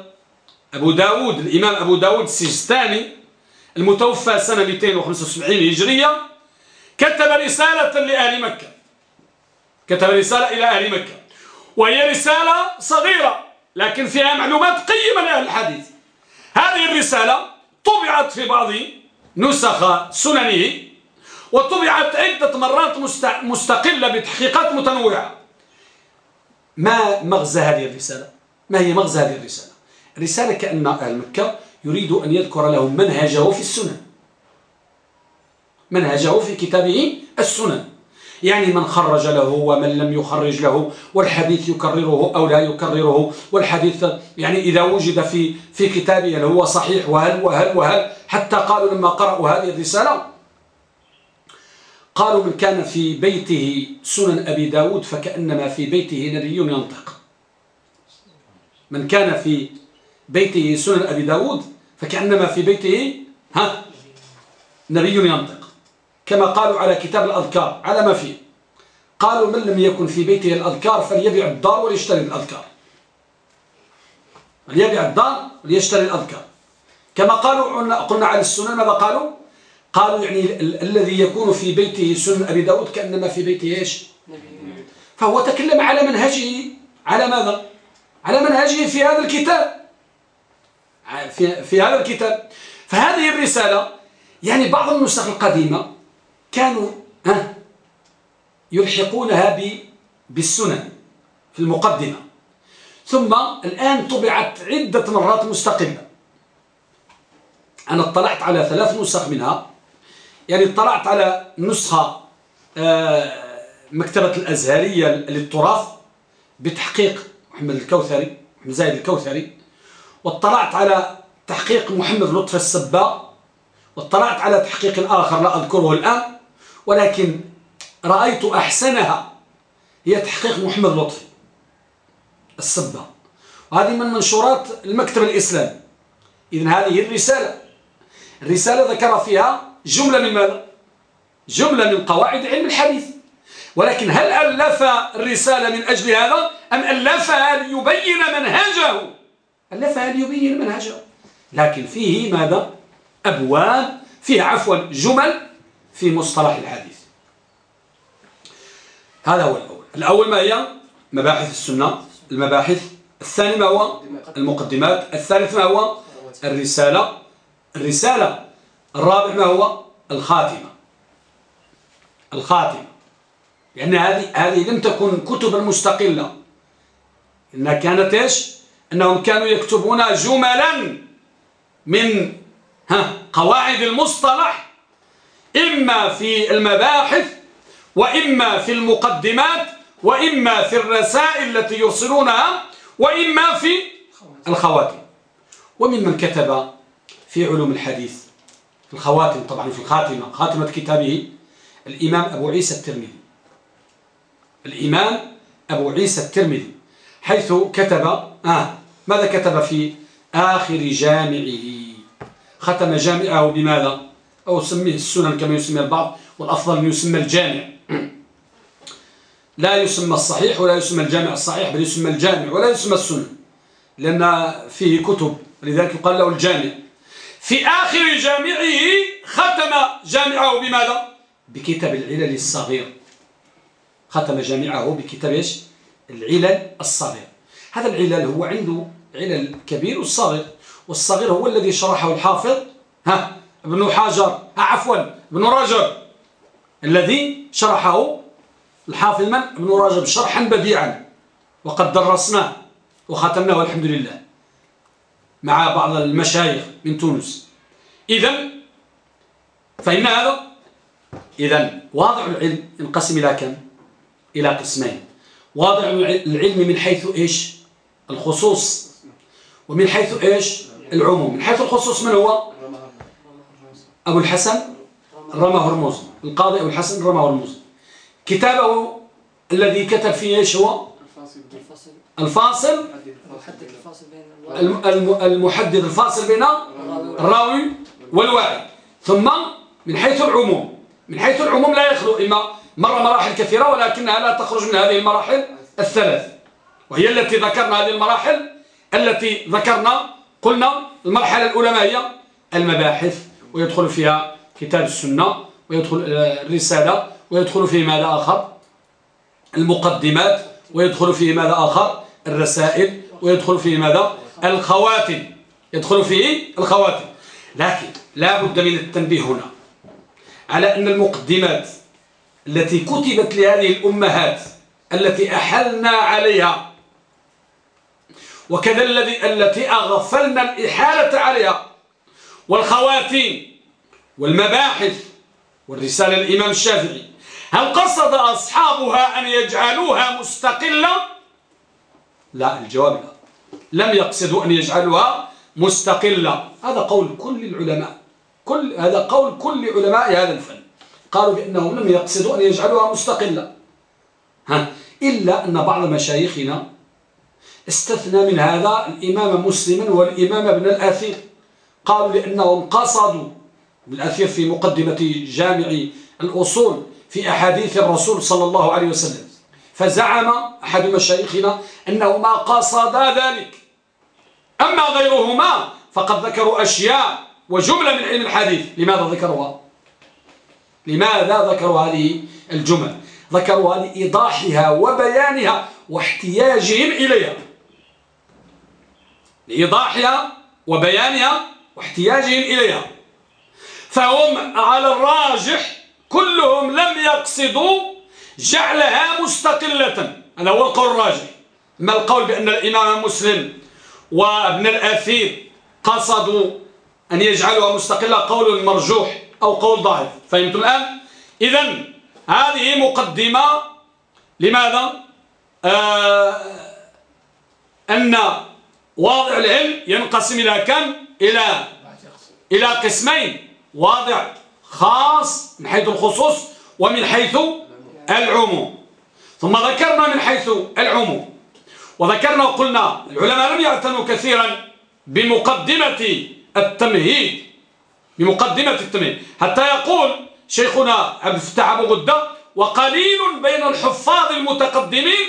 أبو داود الإمام أبو داود السجستاني المتوفى سنة 275 هجرية كتب رسالة لأهل مكة. كتب رسالة إلى أهل مكة. وهي رسالة صغيرة لكن فيها معلومات قيمة لأهل الحديث. هذه الرسالة طبعت في بعض نسخ سننه وطبعت عدة مرات مستقلة بتحقيقات متنوعة. ما مغزى هذه الرسالة؟ ما هي مغزى هذه الرسالة؟ الرسالة كأن أهل مكة يريد أن يذكر لهم منهجه في السنن. منهجه في كتابه السنن. يعني من خرج له ومن لم يخرج له والحديث يكرره أو لا يكرره والحديث يعني إذا وجد في في كتابه هل هو صحيح وهل وهل وهل حتى قالوا لما قرأوا هذه الرسالة قالوا من كان في بيته سنن أبي داود فكأنما في بيته نبي ينطق. من كان في بيته سنن أبي داود فكأنما في بيته ها؟ نبي ينطق. كما قالوا على كتاب الأذكار على ما فيه. قالوا من لم يكن في بيته الأذكار فليبيع الدار وليشتري الأذكار. ليبيع الدار وليشتري الأذكار. كما قالوا قلنا على السنن ماذا قالوا؟ قالوا يعني الذي يكون في بيته سنن أبي داود كأنما في بيته إيش؟ فهو تكلم على منهجه. على ماذا؟ على منهجه في هذا الكتاب. في, في هذا الكتاب. فهذه الرسالة يعني بعض النسخ القديمة كانوا ها يلحقونها بالسنن في المقدمة. ثم الآن طبعت عدة مرات مستقلة. أنا اطلعت على ثلاث نسخ منها. يعني اطلعت على نسخة آه، مكتبة الأزهرية للتراث بتحقيق محمد الكوثري محمد زايد الكوثري. واطلعت على تحقيق محمد لطف السباء واطلعت على تحقيق آخر لا أذكره الآن ولكن رأيت أحسنها هي تحقيق محمد لطفي السباء وهذه من منشورات المكتب الإسلامي. إذن هذه الرسالة. الرسالة ذكر فيها جملة من ماذا؟ جملة من قواعد علم الحديث. ولكن هل ألف الرسالة من أجل هذا؟ أم ألفها ليبين منهجه؟ ألفها ليبين منهجه. لكن فيه ماذا؟ أبواب فيه عفوا جمل في مصطلح الحديث. هذا هو الأول. الأول ما هي؟ مباحث السنة. المباحث الثاني ما هو؟ المقدمات. الثالث ما هو؟ الرسالة. الرسالة الرابع ما هو؟ الخاتمة. الخاتمة. لأن هذه هذه لم تكن كتبا مستقلة. إنها كانت إيش؟ أنهم كانوا يكتبون جملا من ها قواعد المصطلح. إما في المباحث وإما في المقدمات وإما في الرسائل التي يرسلونها وإما في الخواتم. وممن كتب في علوم الحديث؟ في الخواتم طبعا في الخاتمة خاتمة كتابه الإمام أبو عيسى الترمذي. الإمام أبو عيسى الترمذي حيث كتب آه ماذا كتب في آخر جامعه؟ ختم جامعه بماذا؟ أو سميه السنن كما يسمى البعض والأفضل أن يسمى الجامع. لا يسمى الصحيح ولا يسمى الجامع الصحيح بل يسمى الجامع ولا يسمى السنن لأن فيه كتب لذلك يقال له الجامع. في آخر جامعه ختم جامعه بماذا؟ بكتاب العلل الصغير. ختم جامعه بكتاب إيش؟ العلل الصغير. هذا العلل هو عنده علل كبير والصغير والصغير هو الذي شرحه الحافظ ها ابن حجر عفوا ابن رجب. الذي شرحه الحافظ من؟ ابن رجب شرحا بديعا. وقد درسناه وختمناه الحمد لله. مع بعض المشايخ من تونس. إذا فإن هذا إذا واضع العلم ينقسم إلى كم؟ إلى قسمين. واضع العلم من حيث إيش؟ الخصوص. ومن حيث إيش؟ العموم. من حيث الخصوص من هو؟ أبو الحسن رمى هرموز القاضي أبو الحسن رمى هرموز كتابه الذي كتب فيه إيش هو؟ الفاصل. المحدد الفاصل بين الراوي والواعي ثم من حيث العموم. من حيث العموم لا يخلو إما مر مراحل كثيرة ولكنها لا تخرج من هذه المراحل الثلاث. وهي التي ذكرنا هذه المراحل التي ذكرنا قلنا المرحلة الأولى ما هي؟ المباحث. ويدخل فيها كتاب السنة ويدخل الرسالة ويدخل فيه ماذا آخر؟ المقدمات ويدخل فيه ماذا آخر؟ الرسائل ويدخل فيه ماذا؟ الخواتم. يدخل فيه الخواتم. لكن لا بد من التنبيه هنا على أن المقدمات التي كتبت لهذه الأمهات التي أحلنا عليها وكذا الذي التي أغفلنا الإحالة عليها والخواتيم والمباحث والرسالة الإمام الشافعي. هل قصد أصحابها أن يجعلوها مستقلة؟ لا الجواب لا لم يقصدوا أن يجعلوها مستقلة. هذا قول كل العلماء. كل هذا قول كل علماء هذا الفن. قالوا بأنهم لم يقصدوا أن يجعلوها مستقلة. ها؟ إلا أن بعض مشايخنا استثنى من هذا الإمام مسلما والإمام ابن الأثير. قالوا لأنهم قصدوا الأثير في مقدمة جامع الأصول في أحاديث الرسول صلى الله عليه وسلم. فزعم أحد مشايخنا أنه ما قصد ذلك. أما غيرهما فقد ذكروا أشياء وجملة من علم الحديث. لماذا ذكروها لماذا ذكروا هذه الجمل؟ ذكروها لإيضاحها وبيانها واحتياجهم إليها. لإيضاحها وبيانها واحتياجهم إليها. فهم على الراجح كلهم لم يقصدوا جعلها مستقلة. هذا هو القول الراجح. ما القول بأن الإمام مسلم وابن الأثير قصدوا أن يجعلها مستقلة قول مرجوح أو قول ضعيف. فهمتم الآن؟ إذا هذه مقدمة. لماذا؟ آه أن واضع العلم ينقسم إلى كم؟ إلى إلى قسمين. واضع خاص من حيث الخصوص ومن حيث العموم. ثم ذكرنا من حيث العموم. وذكرنا وقلنا العلماء لم يعتنوا كثيرا بمقدمة التمهيد. بمقدمة التمهيد. حتى يقول شيخنا عبد الفتاح أبو غدة وقليل بين الحفاظ المتقدمين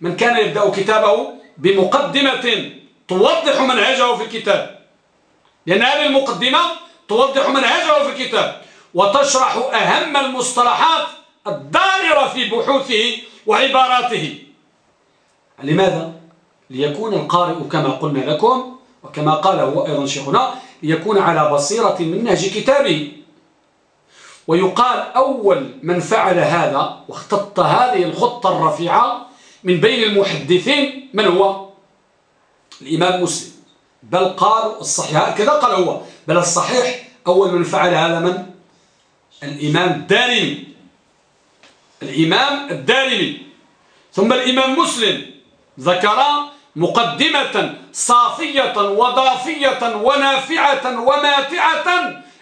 من كان يبدأ كتابه بمقدمة توضح منهجه في الكتاب. لأن هذه المقدمة توضح منهجه في الكتاب. وتشرح أهم المصطلحات الدائرة في بحوثه وعباراته لماذا؟ ليكون القارئ كما قلنا لكم وكما قال هو أيضا شيخنا ليكون على بصيرة من نهج كتابه ويقال أول من فعل هذا واختط هذه الخطة الرفيعة من بين المحدثين من هو؟ الإمام مسلم بل قال الصحيح هكذا قال هو بل الصحيح أول من فعل هذا من؟ الإمام الدارمي الإمام الدارمي. ثم الإمام مسلم ذكر مقدمة صافية وضافية ونافعة وماتعة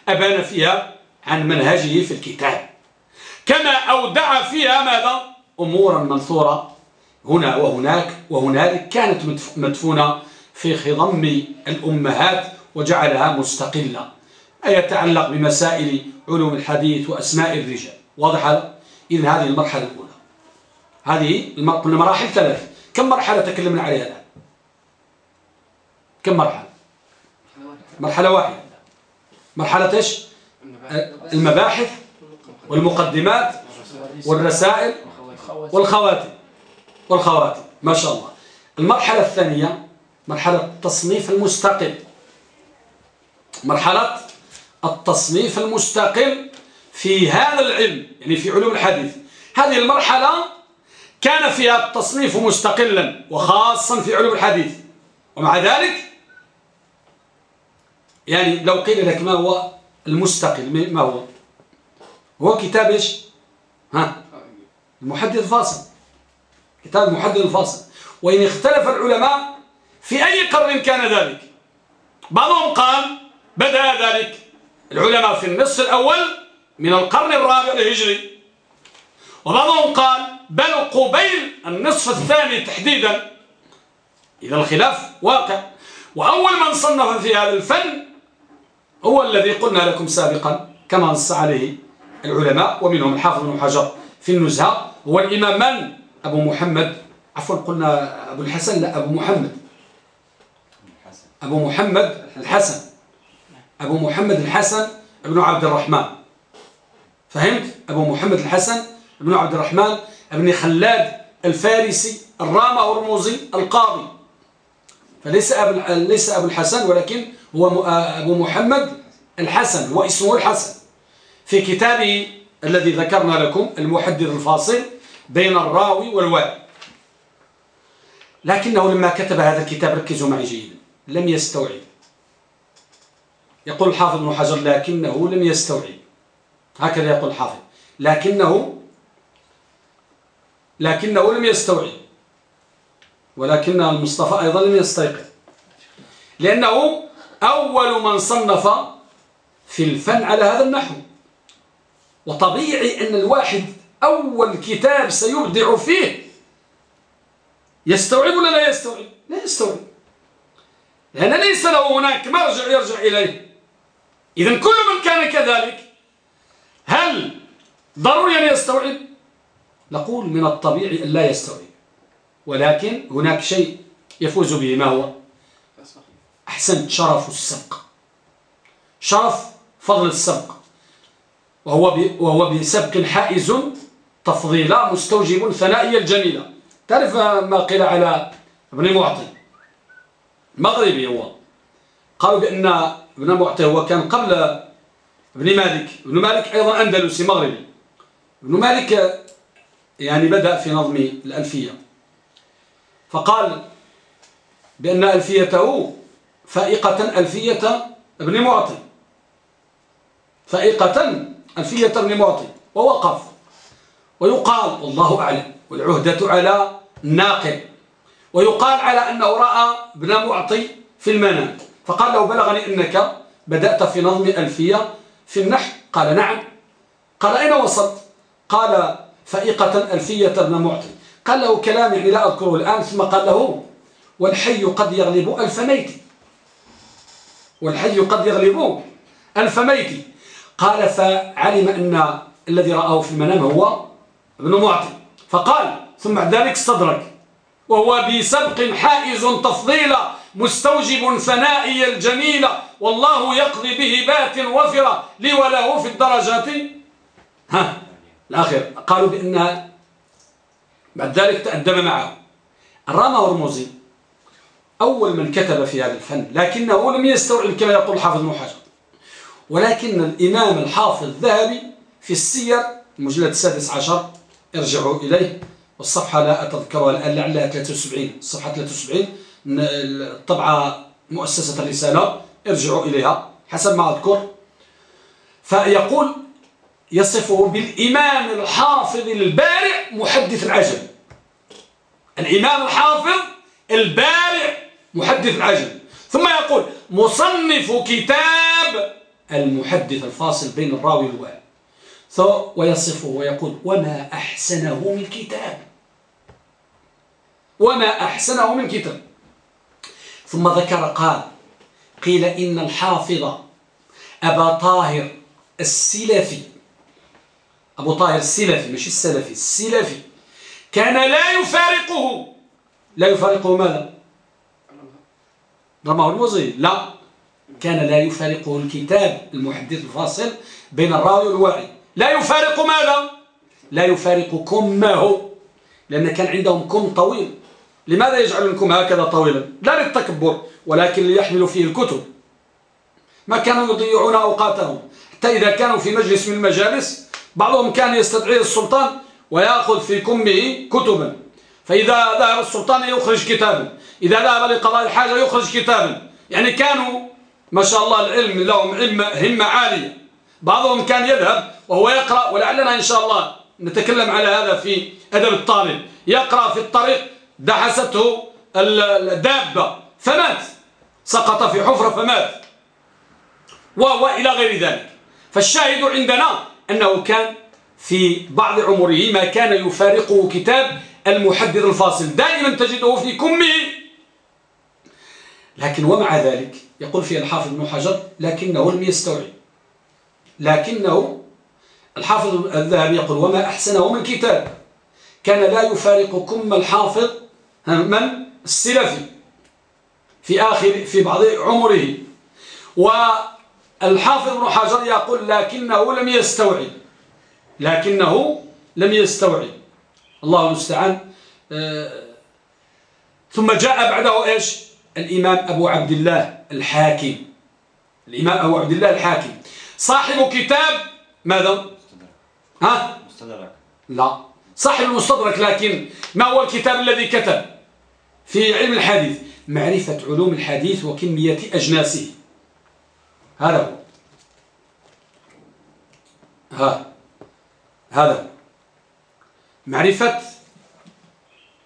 أبان فيها عن منهجه في الكتاب. كما أودع فيها ماذا؟ أمورا منثورة. هنا وهناك وهنالك كانت مدفونة في خضم الأمهات وجعلها مستقلة. أي يتعلق بمسائل علوم الحديث وأسماء الرجال. واضح هذا؟ إذن هذه المرحلة الأولى. هذه قلنا مراحل ثلاث. كم مرحلة تكلمنا عليها الآن؟ كم مرحلة؟ مرحلة واحدة. مرحلة إيش؟ المباحث. والمقدمات والرسائل والخواتم. والخواتم. ما شاء الله. المرحلة الثانية مرحلة التصنيف المستقل. مرحلة التصنيف المستقل في هذا العلم يعني في علوم الحديث. هذه المرحلة كان فيها التصنيف مستقلا وخاصا في علوم الحديث. ومع ذلك يعني لو قيل لك ما هو المستقل ما هو؟ هو كتاب إيش؟ ها؟ المحدث الفاصل. كتاب المحدث الفاصل. وإن اختلف العلماء في أي قرن كان ذلك. بعضهم قال بدأ ذلك. العلماء في النصف الأول من القرن الرابع الهجري وبعضهم قال بل قبيل النصف الثاني تحديدا. إذا الخلاف واقع. وأول من صنف في هذا الفن هو الذي قلنا لكم سابقا كما نص عليه العلماء ومنهم الحافظ بن حجر في النزهة هو الإمام من؟ أبو محمد. عفوا قلنا أبو الحسن لا أبو محمد. أبو محمد الحسن. أبو محمد الحسن ابن عبد الرحمن. فهمت؟ أبو محمد الحسن ابن عبد الرحمن ابن خلاد الفارسي الرامة هرموزي القاضي. فليس أبو, ليس أبو الحسن ولكن هو أبو محمد الحسن هو اسمه الحسن. في كتابه الذي ذكرنا لكم المحدث الفاصل بين الراوي والوالي لكنه لما كتب هذا الكتاب ركزوا معي جيدا. لم يستوعب. يقول الحافظ ابن حجر لكنه لم يستوعب. هكذا يقول الحافظ. لكنه لكنه لم يستوعب. ولكن المصطفى أيضا لم يستيقظ. لأنه أول من صنف في الفن على هذا النحو. وطبيعي أن الواحد أول كتاب سيبدع فيه. يستوعب ولا لا يستوعب؟ لا يستوعب. لأن ليس له هناك مرجع يرجع إليه. إذا كل من كان كذلك هل ضروري أن يستوعب؟ نقول من الطبيعي أن لا يستوعب. ولكن هناك شيء يفوز به ما هو؟ أحسنت شرف السبق. شرف فضل السبق. وهو وهو بسبق حائز تفضيلا مستوجب ثنائيا الجميلة. تعرف ما قيل على ابن معطي؟ مغربي هو. قالوا بأن ابن معطي هو كان قبل ابن مالك. ابن مالك أيضا أندلسي مغربي. ابن مالك يعني بدأ في نظم الألفية. فقال بأن ألفيته فائقة ألفية ابن معطي. فائقة ألفية ابن معطي. ووقف. ويقال والله أعلم. والعهدة على الناقل ويقال على أنه رأى ابن معطي في المنام. فقال له بلغني أنك بدأت في نظم ألفية في النحو قال نعم. قال أين وصلت؟ قال فائقة ألفية ابن معطي. قال له كلام يعني لا أذكره الآن ثم قال له والحي قد يغلب ألف ميت. والحي قد يغلب ألف ميت. قال فعلم أن الذي رآه في المنام هو ابن معطي. فقال ثم بعد ذلك استدرك. وهو بسبق حائز تفضيلا. مستوجب ثنائي الجميلة والله يقضي به بات وفرة. لي وله في الدرجات. ها الآخر. قالوا بأن بعد ذلك تأدب معه. الرامة هرمزي. أول من كتب في هذا الفن لكنه لم يستوعب كما يقول حافظ حجر. ولكن الإمام الحافظ الذهبي في السير المجلد السادس عشر ارجعوا إليه. والصفحة لا أتذكرها الآن لعلها 73 الصفحة 73 الطبعة مؤسسة الرسالة ارجعوا إليها. حسب ما أذكر. فيقول يصفه بالإمام الحافظ البارع محدث العجم الإمام الحافظ البارع محدث العجم ثم يقول مصنف كتاب المحدث الفاصل بين الراوي والواعي ويصفه ويقول وما أحسنه من كتاب. وما أحسنه من كتاب. ثم ذكر قال قيل إن الحافظ أبا طاهر السلفي. أبو طاهر السلفي مش السلفي السلفي. كان لا يفارقه. لا يفارقه ماذا؟ رماه الموزي. لا. كان لا يفارقه الكتاب المحدث الفاصل بين الراوي والواعي. لا يفارق ماذا؟ لا يفارق كمه لأن كان عندهم كم طويل. لماذا يجعل الكم هكذا طويلا؟ لا للتكبر ولكن ليحملوا فيه الكتب. ما كانوا يضيعون أوقاتهم. حتى إذا كانوا في مجلس من المجالس بعضهم كان يستدعي السلطان ويأخذ في كمه كتبا. فإذا ذهب السلطان يخرج كتابا. إذا ذهب لقضاء الحاجة يخرج كتابا. يعني كانوا ما شاء الله العلم لهم همة عالية. بعضهم كان يذهب وهو يقرأ ولعلنا إن شاء الله نتكلم على هذا في أدب الطالب. يقرأ في الطريق دحسته الدابة فمات. سقط في حفرة فمات. وإلى غير ذلك. فالشاهد عندنا أنه كان في بعض عمره ما كان يفارقه كتاب المحدد الفاصل. دائما تجده في كمه. لكن ومع ذلك يقول فيه الحافظ ابن حجر لكنه لم يستوعب. لكنه الحافظ الذهبي يقول وما أحسنه من كتاب. كان لا يفارق كم الحافظ من؟ السلفي. في آخر في بعض عمره. والحافظ ابن حجر يقول لكنه لم يستوعب. لكنه لم يستوعب. الله المستعان. آه، ثم جاء بعده إيش؟ الإمام أبو عبد الله الحاكم. الإمام أبو عبد الله الحاكم. صاحب كتاب ماذا؟ ها؟ مستدرك. لا. صاحب المستدرك لكن ما هو الكتاب الذي كتب؟ في علم الحديث معرفة علوم الحديث وكمية أجناسه. هذا هو. ها هذا هو. معرفة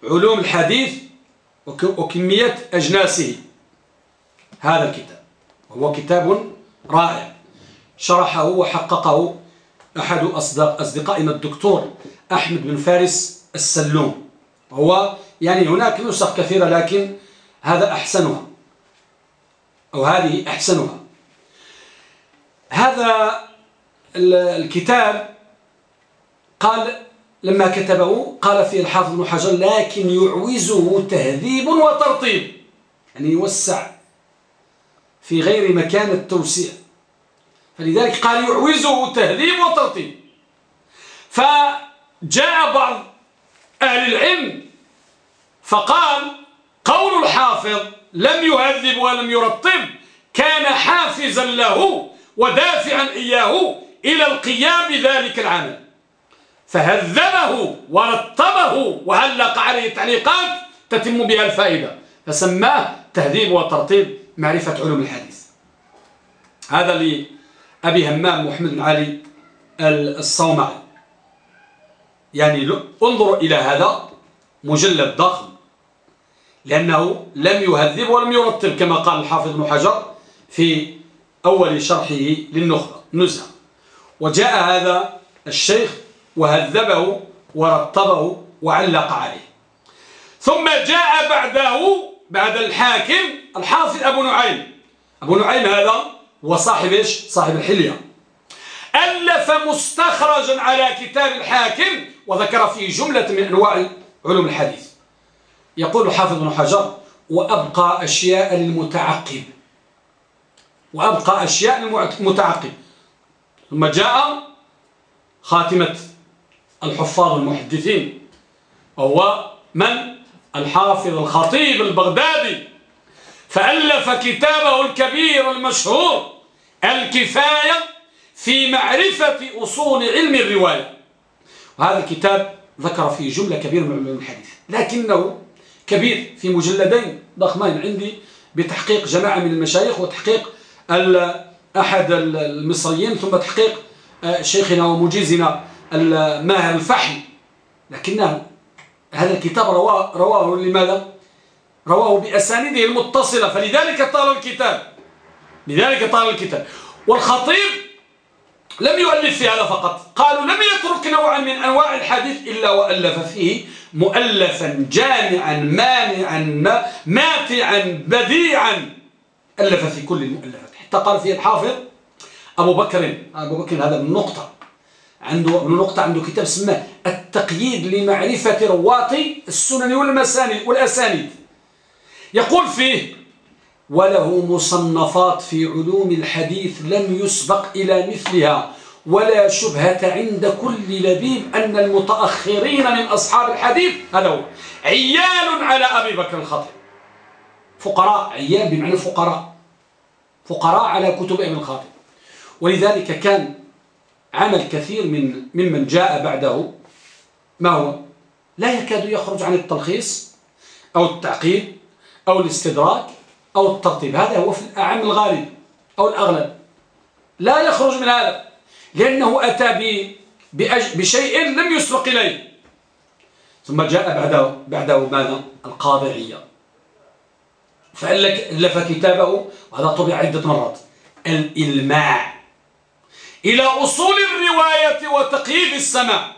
علوم الحديث وكمية أجناسه. هذا الكتاب. وهو كتاب رائع. شرحه وحققه أحد أصدقائنا الدكتور أحمد بن فارس السلوم. هو يعني هناك نسخ كثيرة لكن هذا أحسنها أو هذه أحسنها. هذا الكتاب قال لما كتبه قال فيه الحافظ بن حجر لكن يعوزه تهذيب وترطيب يعني يوسع في غير مكان التوسيع. فلذلك قال يعوزه تهذيب وترطيب. فجاء بعض أهل العلم فقال قول الحافظ لم يهذب ولم يرطب كان حافزا له ودافعا إياه إلى القيام بذلك العمل. فهذبه ورطبه وعلق عليه تعليقات تتم بها الفائدة. فسماه تهذيب وترطيب معرفة علوم الحديث. هذا لأبي همام محمد بن علي الصومعي. يعني انظروا إلى هذا مجلد ضخم. لأنه لم يهذب ولم يرتب كما قال الحافظ بن حجر في أول شرحه للنخبة نزهة. وجاء هذا الشيخ وهذبه ورتبه وعلق عليه. ثم جاء بعده بعد الحاكم الحافظ أبو نعيم. أبو نعيم هذا هو صاحب إيش؟ صاحب الحلية. ألف مستخرجا على كتاب الحاكم وذكر فيه جملة من أنواع علوم الحديث. يقول حافظ بن حجر وأبقى أشياء للمتعقب. وأبقى أشياء للمتعقب. ثم جاء خاتمة الحفاظ المحدثين وهو من؟ الحافظ الخطيب البغدادي. فألف كتابه الكبير المشهور الكفاية في معرفة أصول علم الرواية. وهذا الكتاب ذكر فيه جملة كبيرة من الحديث لكنه كبير في مجلدين ضخمين عندي بتحقيق جماعة من المشايخ وتحقيق أحد المصريين ثم تحقيق آه، شيخنا ومجيزنا الماهر الفحم لكنه هذا الكتاب رواه, رواه لماذا؟ رواه بأسانيده المتصلة. فلذلك طال الكتاب. لذلك طال الكتاب. والخطيب لم يؤلف في هذا فقط. قالوا لم يترك نوعا من أنواع الحديث إلا وألف فيه مؤلفا جامعا مانعا ماتعا بديعا. ألف في كل المؤلفات. حتى قال فيه الحافظ أبو بكر أبو بكر هذا من نقطة. عنده من نقطة عنده كتاب اسمه التقييد لمعرفة رواة السنن والمسانيد والأسانيد. يقول فيه وله مصنفات في علوم الحديث لم يسبق إلى مثلها. ولا شبهة عند كل لبيب أن المتأخرين من أصحاب الحديث هذا هو. عيال على أبي بكر الخطيب. فقراء عيال بمعنى فقراء. فقراء على كتب ابن الخطيب. ولذلك كان عمل كثير من ممن جاء بعده. ما هو؟ لا يكاد يخرج عن التلخيص أو التعقيد أو الاستدراك أو الترتيب. هذا هو في الأعم الغالب أو الأغلب. لا يخرج من هذا. لأنه أتى بشيء لم يسبق إليه. ثم جاء بعده, بعده ماذا؟ القاضعية. فألف كتابه وهذا طبع عدة مرات. الإلماع. إلى أصول الرواية وتقييد السماع.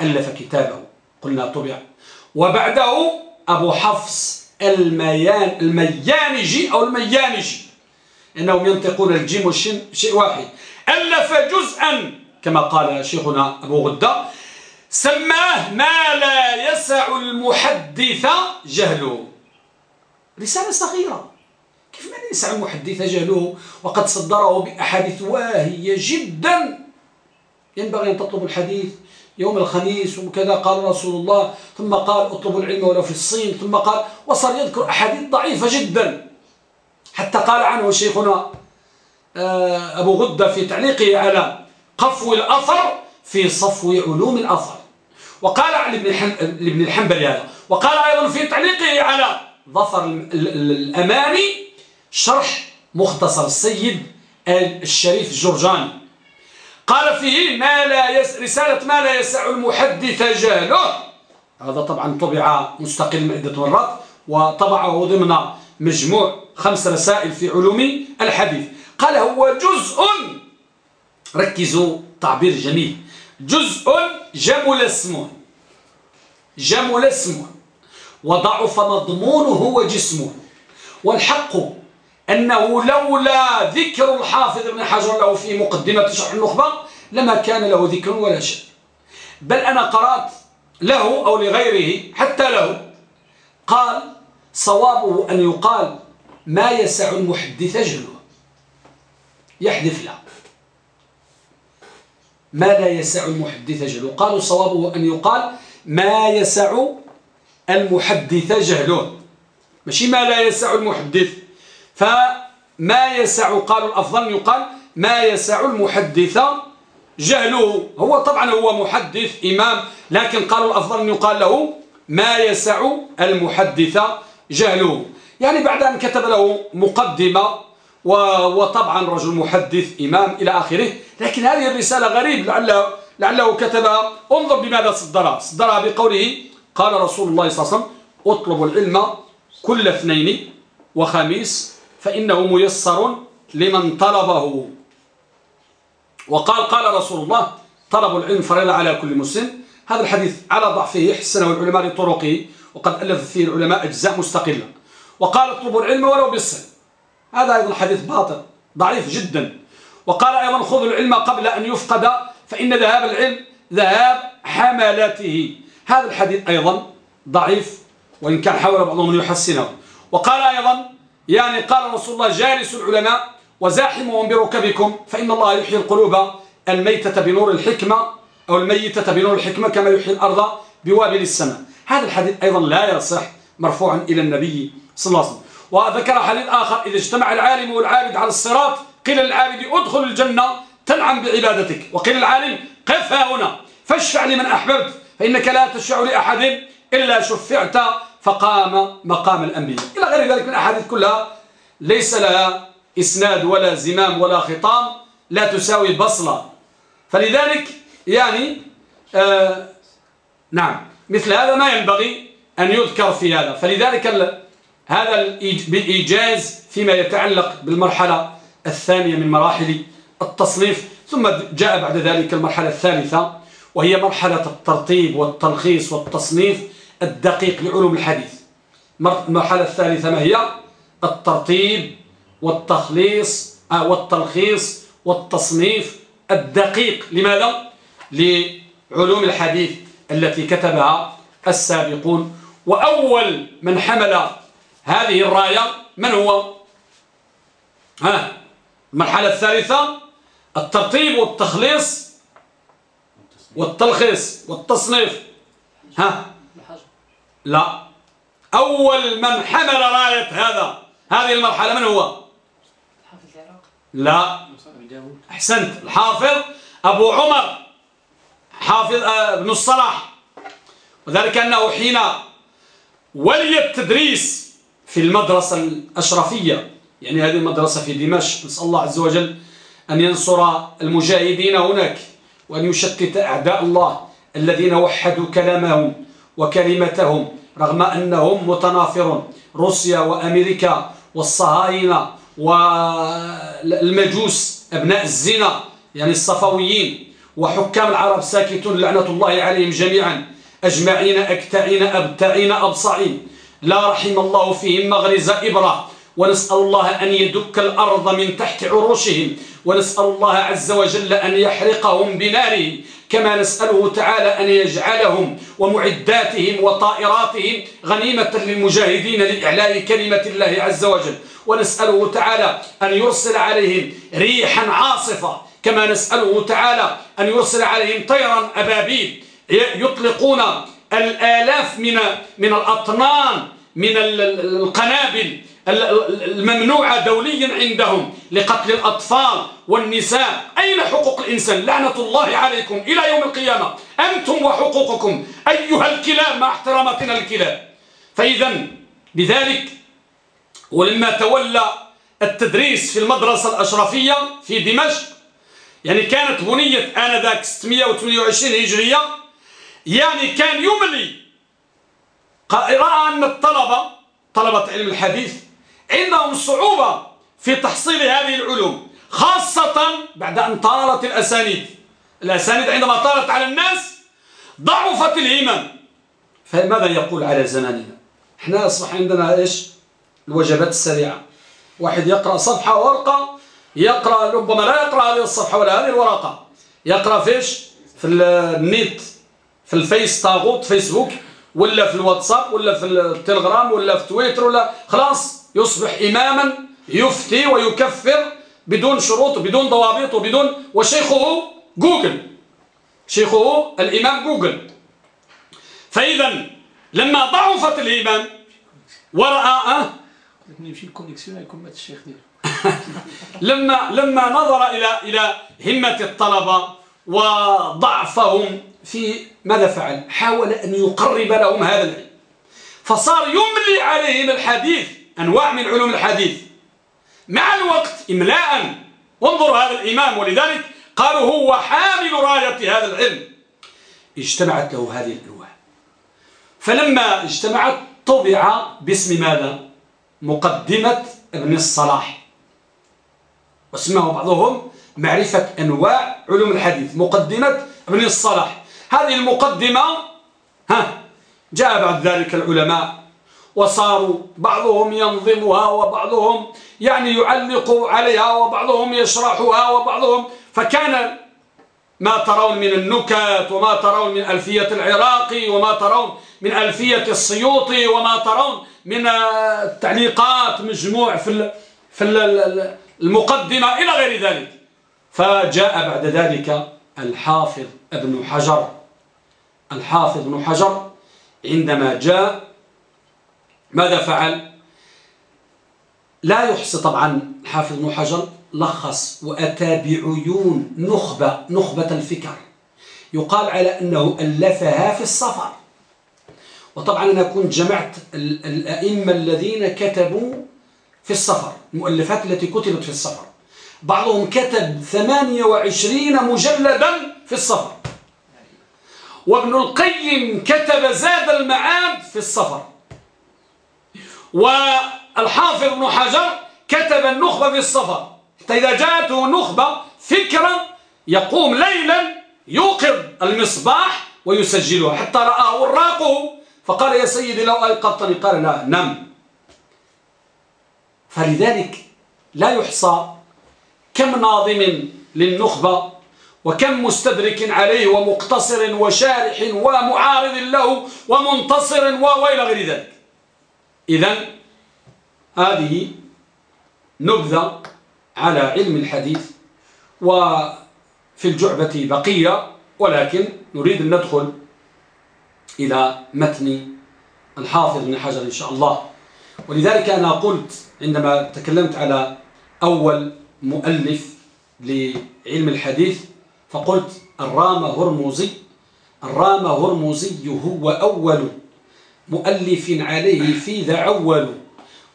ألف كتابه. قلنا طبع. وبعده أبو حفص الميان الميانجي أو الميانجي. إنهم ينطقون الجيم والشين شيء واحد. ألف جزءا كما قال شيخنا أبو غدة سماه ما لا يسع المحدث جهله. رسالة صغيرة. كيف ما يسع المحدث جهله؟ وقد صدره بأحاديث واهية جدا. ينبغي أن تطلب الحديث يوم الخميس وكذا قال رسول الله ثم قال اطلبوا العلم ولو في الصين ثم قال وصار يذكر أحاديث ضعيفة جدا. حتى قال عنه شيخنا آه، أبو غدة في تعليقه على قفو الأثر في صفو علوم الأثر. وقال عن ابن الحنبلي هذا. وقال أيضا في تعليقه على ظفر الأماني شرح مختصر السيد الشريف الجرجاني قال فيه ما لا يس رسالة ما لا يسع المحدث جهله هذا طبعا طبع مستقل عدة مرات وطبعه ضمن مجموع خمس رسائل في علوم الحديث. قال هو جزء ركزوا تعبير جميل. جزء جمل اسمه جمل اسمه وضعف مضمونه وجسمه. والحق أنه لولا ذكر الحافظ ابن حجر له في مقدمة شرح النخبة لما كان له ذكر ولا شيء بل أنا قرأت له أو لغيره حتى له. قال صوابه أن يقال ما يسع المحدث جهله له ما لا يسع المحدث جهله قالوا صوابه أن يقال ما يسع المحدث جهله ماشي؟ ما لا يسع المحدث. فما يسع قالوا الأفضل يقال ما يسع المحدث جهله هو طبعا هو محدث إمام لكن قالوا الأفضل أن يقال له ما يسع المحدث جهله يعني بعد أن كتب له مقدمة وطبعا رجل محدث إمام إلى آخره. لكن هذه الرسالة غريب لعله, لعله كتبها انظر بماذا صدرها. صدرها بقوله قال رسول الله صلى الله عليه وسلم اطلبوا العلم كل اثنين وخميس فإنه ميسر لمن طلبه. وقال قال رسول الله طلب العلم فريضة على كل مسلم. هذا الحديث على ضعفه حسنه العلماء لطرقه وقد ألف فيه العلماء أجزاء مستقلة. وقال اطلبوا العلم ولو بالسن. هذا أيضا حديث باطل ضعيف جدا. وقال أيضا خذوا العلم قبل أن يفقد فإن ذهاب العلم ذهاب حملته. هذا الحديث أيضا ضعيف وإن كان حاول بعضهم يحسنه. وقال أيضا يعني قال رسول الله جالس العلماء وزاحمهم بركبكم فإن الله يحيي القلوب الميتة بنور الحكمة أو الميتة بنور الحكمة كما يحيي الأرض بوابل السماء. هذا الحديث أيضا لا يصح مرفوعا إلى النبي صلى الله عليه وسلم. وذكر حديث آخر إذا اجتمع العالم والعابد على الصراط قيل للعابد ادخل الجنة تنعم بعبادتك. وقيل العالم قف هنا فاشفع لمن أحببت فإنك لا تشفع لأحد إلا شفعت فقام مقام الأنبياء. إلى غير ذلك من الأحاديث كلها ليس لها إسناد ولا زمام ولا خطام لا تساوي بصلة. فلذلك يعني آه نعم مثل هذا ما ينبغي أن يذكر في هذا. فلذلك هذا بالإيجاز فيما يتعلق بالمرحلة الثانية من مراحل التصنيف ثم جاء بعد ذلك المرحلة الثالثة وهي مرحلة الترتيب والتلخيص والتصنيف الدقيق لعلوم الحديث. المرحلة الثالثة ما هي؟ الترتيب والتخليص آه، والتلخيص والتصنيف الدقيق. لماذا؟ لعلوم الحديث التي كتبها السابقون. وأول من حمل هذه الراية من هو؟ ها؟ المرحلة الثالثة الترتيب والتخليص والتلخيص والتصنيف. ها؟ لا. أول من حمل راية هذا. هذه المرحلة من هو؟ لا. أحسنت. الحافظ أبو عمر. حافظ آه، ابن الصلاح. وذلك أنه حين ولي التدريس في المدرسة الأشرفية. يعني هذه المدرسة في دمشق. نسأل الله عز وجل أن ينصر المجاهدين هناك وأن يشتت أعداء الله الذين وحدوا كلامهم وكلمتهم رغم أنهم متنافرون. روسيا وأمريكا والصهاينة والمجوس أبناء الزنا يعني الصفويين وحكام العرب ساكتون لعنة الله عليهم جميعا. أجمعين أكتعين أبتعين أبصعين. لا رحم الله فيهم مغرز إبرة ونسأل الله أن يدك الأرض من تحت عروشهم. ونسأل الله عز وجل أن يحرقهم بناره كما نسأله تعالى أن يجعلهم ومعداتهم وطائراتهم غنيمة للمجاهدين لإعلاء كلمة الله عز وجل. ونسأله تعالى أن يرسل عليهم ريحا عاصفة. كما نسأله تعالى أن يرسل عليهم طيرا أبابيل. يطلقون الآلاف من من الأطنان من القنابل الممنوعة دوليا عندهم لقتل الأطفال والنساء. أين حقوق الإنسان؟ لعنة الله عليكم إلى يوم القيامة. أنتم وحقوقكم. أيها الكلاب مع احترامتنا الكلاب. فإذا بذلك ولما تولى التدريس في المدرسة الأشرفية في دمشق يعني كانت بنية آنذاك 628 هجرية يعني كان يملي رأى أن الطلبة طلبة علم الحديث عندهم صعوبة في تحصيل هذه العلوم خاصة بعد أن طالت الأسانيد. الأسانيد عندما طالت على الناس ضعفت الهمم. فماذا يقول على زماننا؟ إحنا أصبح عندنا إيش؟ الوجبات السريعة. واحد يقرأ صفحة ورقة يقرأ ربما لا يقرأ هذه الصفحة ولا هذه الورقة. يقرأ فيش في النت. في الفيس طاغوت فيسبوك ولا في الواتساب ولا في التلغرام ولا في تويتر ولا خلاص يصبح إماما يفتي ويكفر بدون شروط وبدون ضوابط وبدون وشيخه جوجل. شيخه الإمام جوجل. فإذا لما ضعفت الإمام ورأى ديالو. لما لما نظر إلى إلى همة الطلبة وضعفهم في ماذا فعل؟ حاول أن يقرب لهم هذا العلم. فصار يملي عليهم الحديث أنواع من علوم الحديث. مع الوقت إملاء. وانظر هذا الإمام ولذلك قالوا هو حامل راية هذا العلم. اجتمعت له هذه الأنواع. فلما اجتمعت طبع باسم ماذا؟ مقدمة ابن الصلاح. واسمه بعضهم معرفة أنواع علوم الحديث. مقدمة ابن الصلاح. هذه المقدمة ها جاء بعد ذلك العلماء وصاروا بعضهم ينظمها وبعضهم يعني يعلق عليها وبعضهم يشرحها وبعضهم فكان ما ترون من النكت وما ترون من ألفية العراقي وما ترون من ألفية السيوطي وما ترون من التعليقات مجموع في في المقدمة إلى غير ذلك. فجاء بعد ذلك الحافظ ابن حجر الحافظ ابن حجر عندما جاء ماذا فعل؟ لا يحصي طبعا حافظ ابن حجر لخص وأتى بعيون نخبة نخبة الفكر. يقال على أنه ألفها في السفر وطبعا أنا كنت جمعت الأئمة الذين كتبوا في السفر المؤلفات التي كتبت في السفر بعضهم كتب 28 مجلدا في السفر وابن القيم كتب زاد المعاد في السفر والحافظ ابن حجر كتب النخبة في السفر حتى إذا جاءته نخبة فكرة يقوم ليلا يوقظ المصباح ويسجلها. حتى رآه الراقه فقال يا سيدي لو أيقظتني. قال لا نم. فلذلك لا يحصى كم ناظم للنخبة وكم مستدرك عليه ومقتصر وشارح ومعارض له ومنتصر وإلى غير ذلك. إذا هذه نبذة على علم الحديث وفي الجعبة بقية ولكن نريد أن ندخل إلى متن الحافظ بن حجر إن شاء الله. ولذلك أنا قلت عندما تكلمت على أول مؤلف لعلم الحديث فقلت الرام هرمزي الرام هرمزي هو أول مؤلف عليه في ذا أول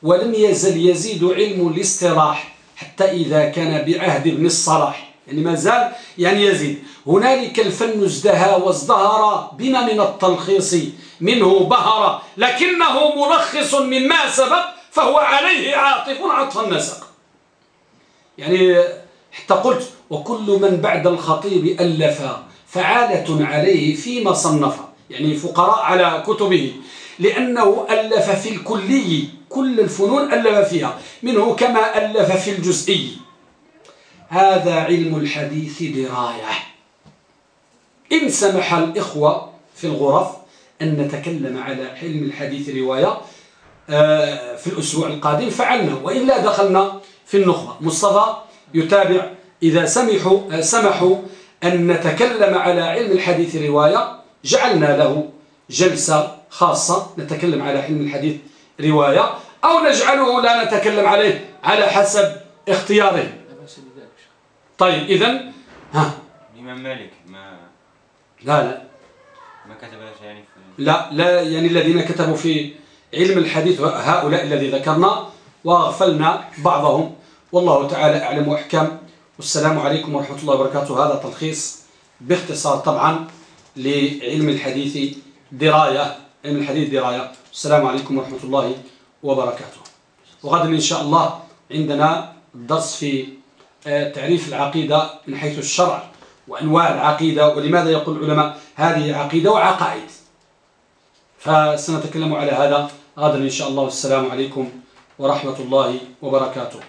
ولم يزل يزيد علم الاستراح حتى إذا كان بعهد ابن الصلاح. يعني ما زال يعني يزيد. هنالك الفن ازدهى وازدهر بما من التلخيص منه بهر لكنه ملخص مما سبق فهو عليه عاطف عطف النسق. يعني حتى قلت وكل من بعد الخطيب ألف فعالة عليه فيما صنف يعني فقراء على كتبه لأنه ألف في الكلي كل الفنون ألف فيها منه كما ألف في الجزئي. هذا علم الحديث دراية. إن سمح الإخوة في الغرف أن نتكلم على علم الحديث رواية آه، في الأسبوع القادم فعلنا وإلا دخلنا في النخبة. مصطفى يتابع إذا سمحوا, آه، سمحوا أن نتكلم على علم الحديث رواية جعلنا له جلسة خاصة نتكلم على علم الحديث رواية أو نجعله لا نتكلم عليه على حسب اختياره. طيب إذن ها. الإمام مالك ما لا لا. ما كتبهاش يعني في لا لا يعني الذين كتبوا في علم الحديث هؤلاء الذي ذكرنا وغفلنا بعضهم. والله تعالى أعلم وأحكم. والسلام عليكم ورحمة الله وبركاته. هذا تلخيص باختصار طبعا لعلم الحديث دراية علم الحديث دراية. السلام عليكم ورحمة الله وبركاته. وغدا إن شاء الله عندنا درس في آه، تعريف العقيدة من حيث الشرع وأنواع العقيدة ولماذا يقول العلماء هذه عقيدة وعقائد؟ فسنتكلم على هذا غدا إن شاء الله. والسلام عليكم ورحمة الله وبركاته.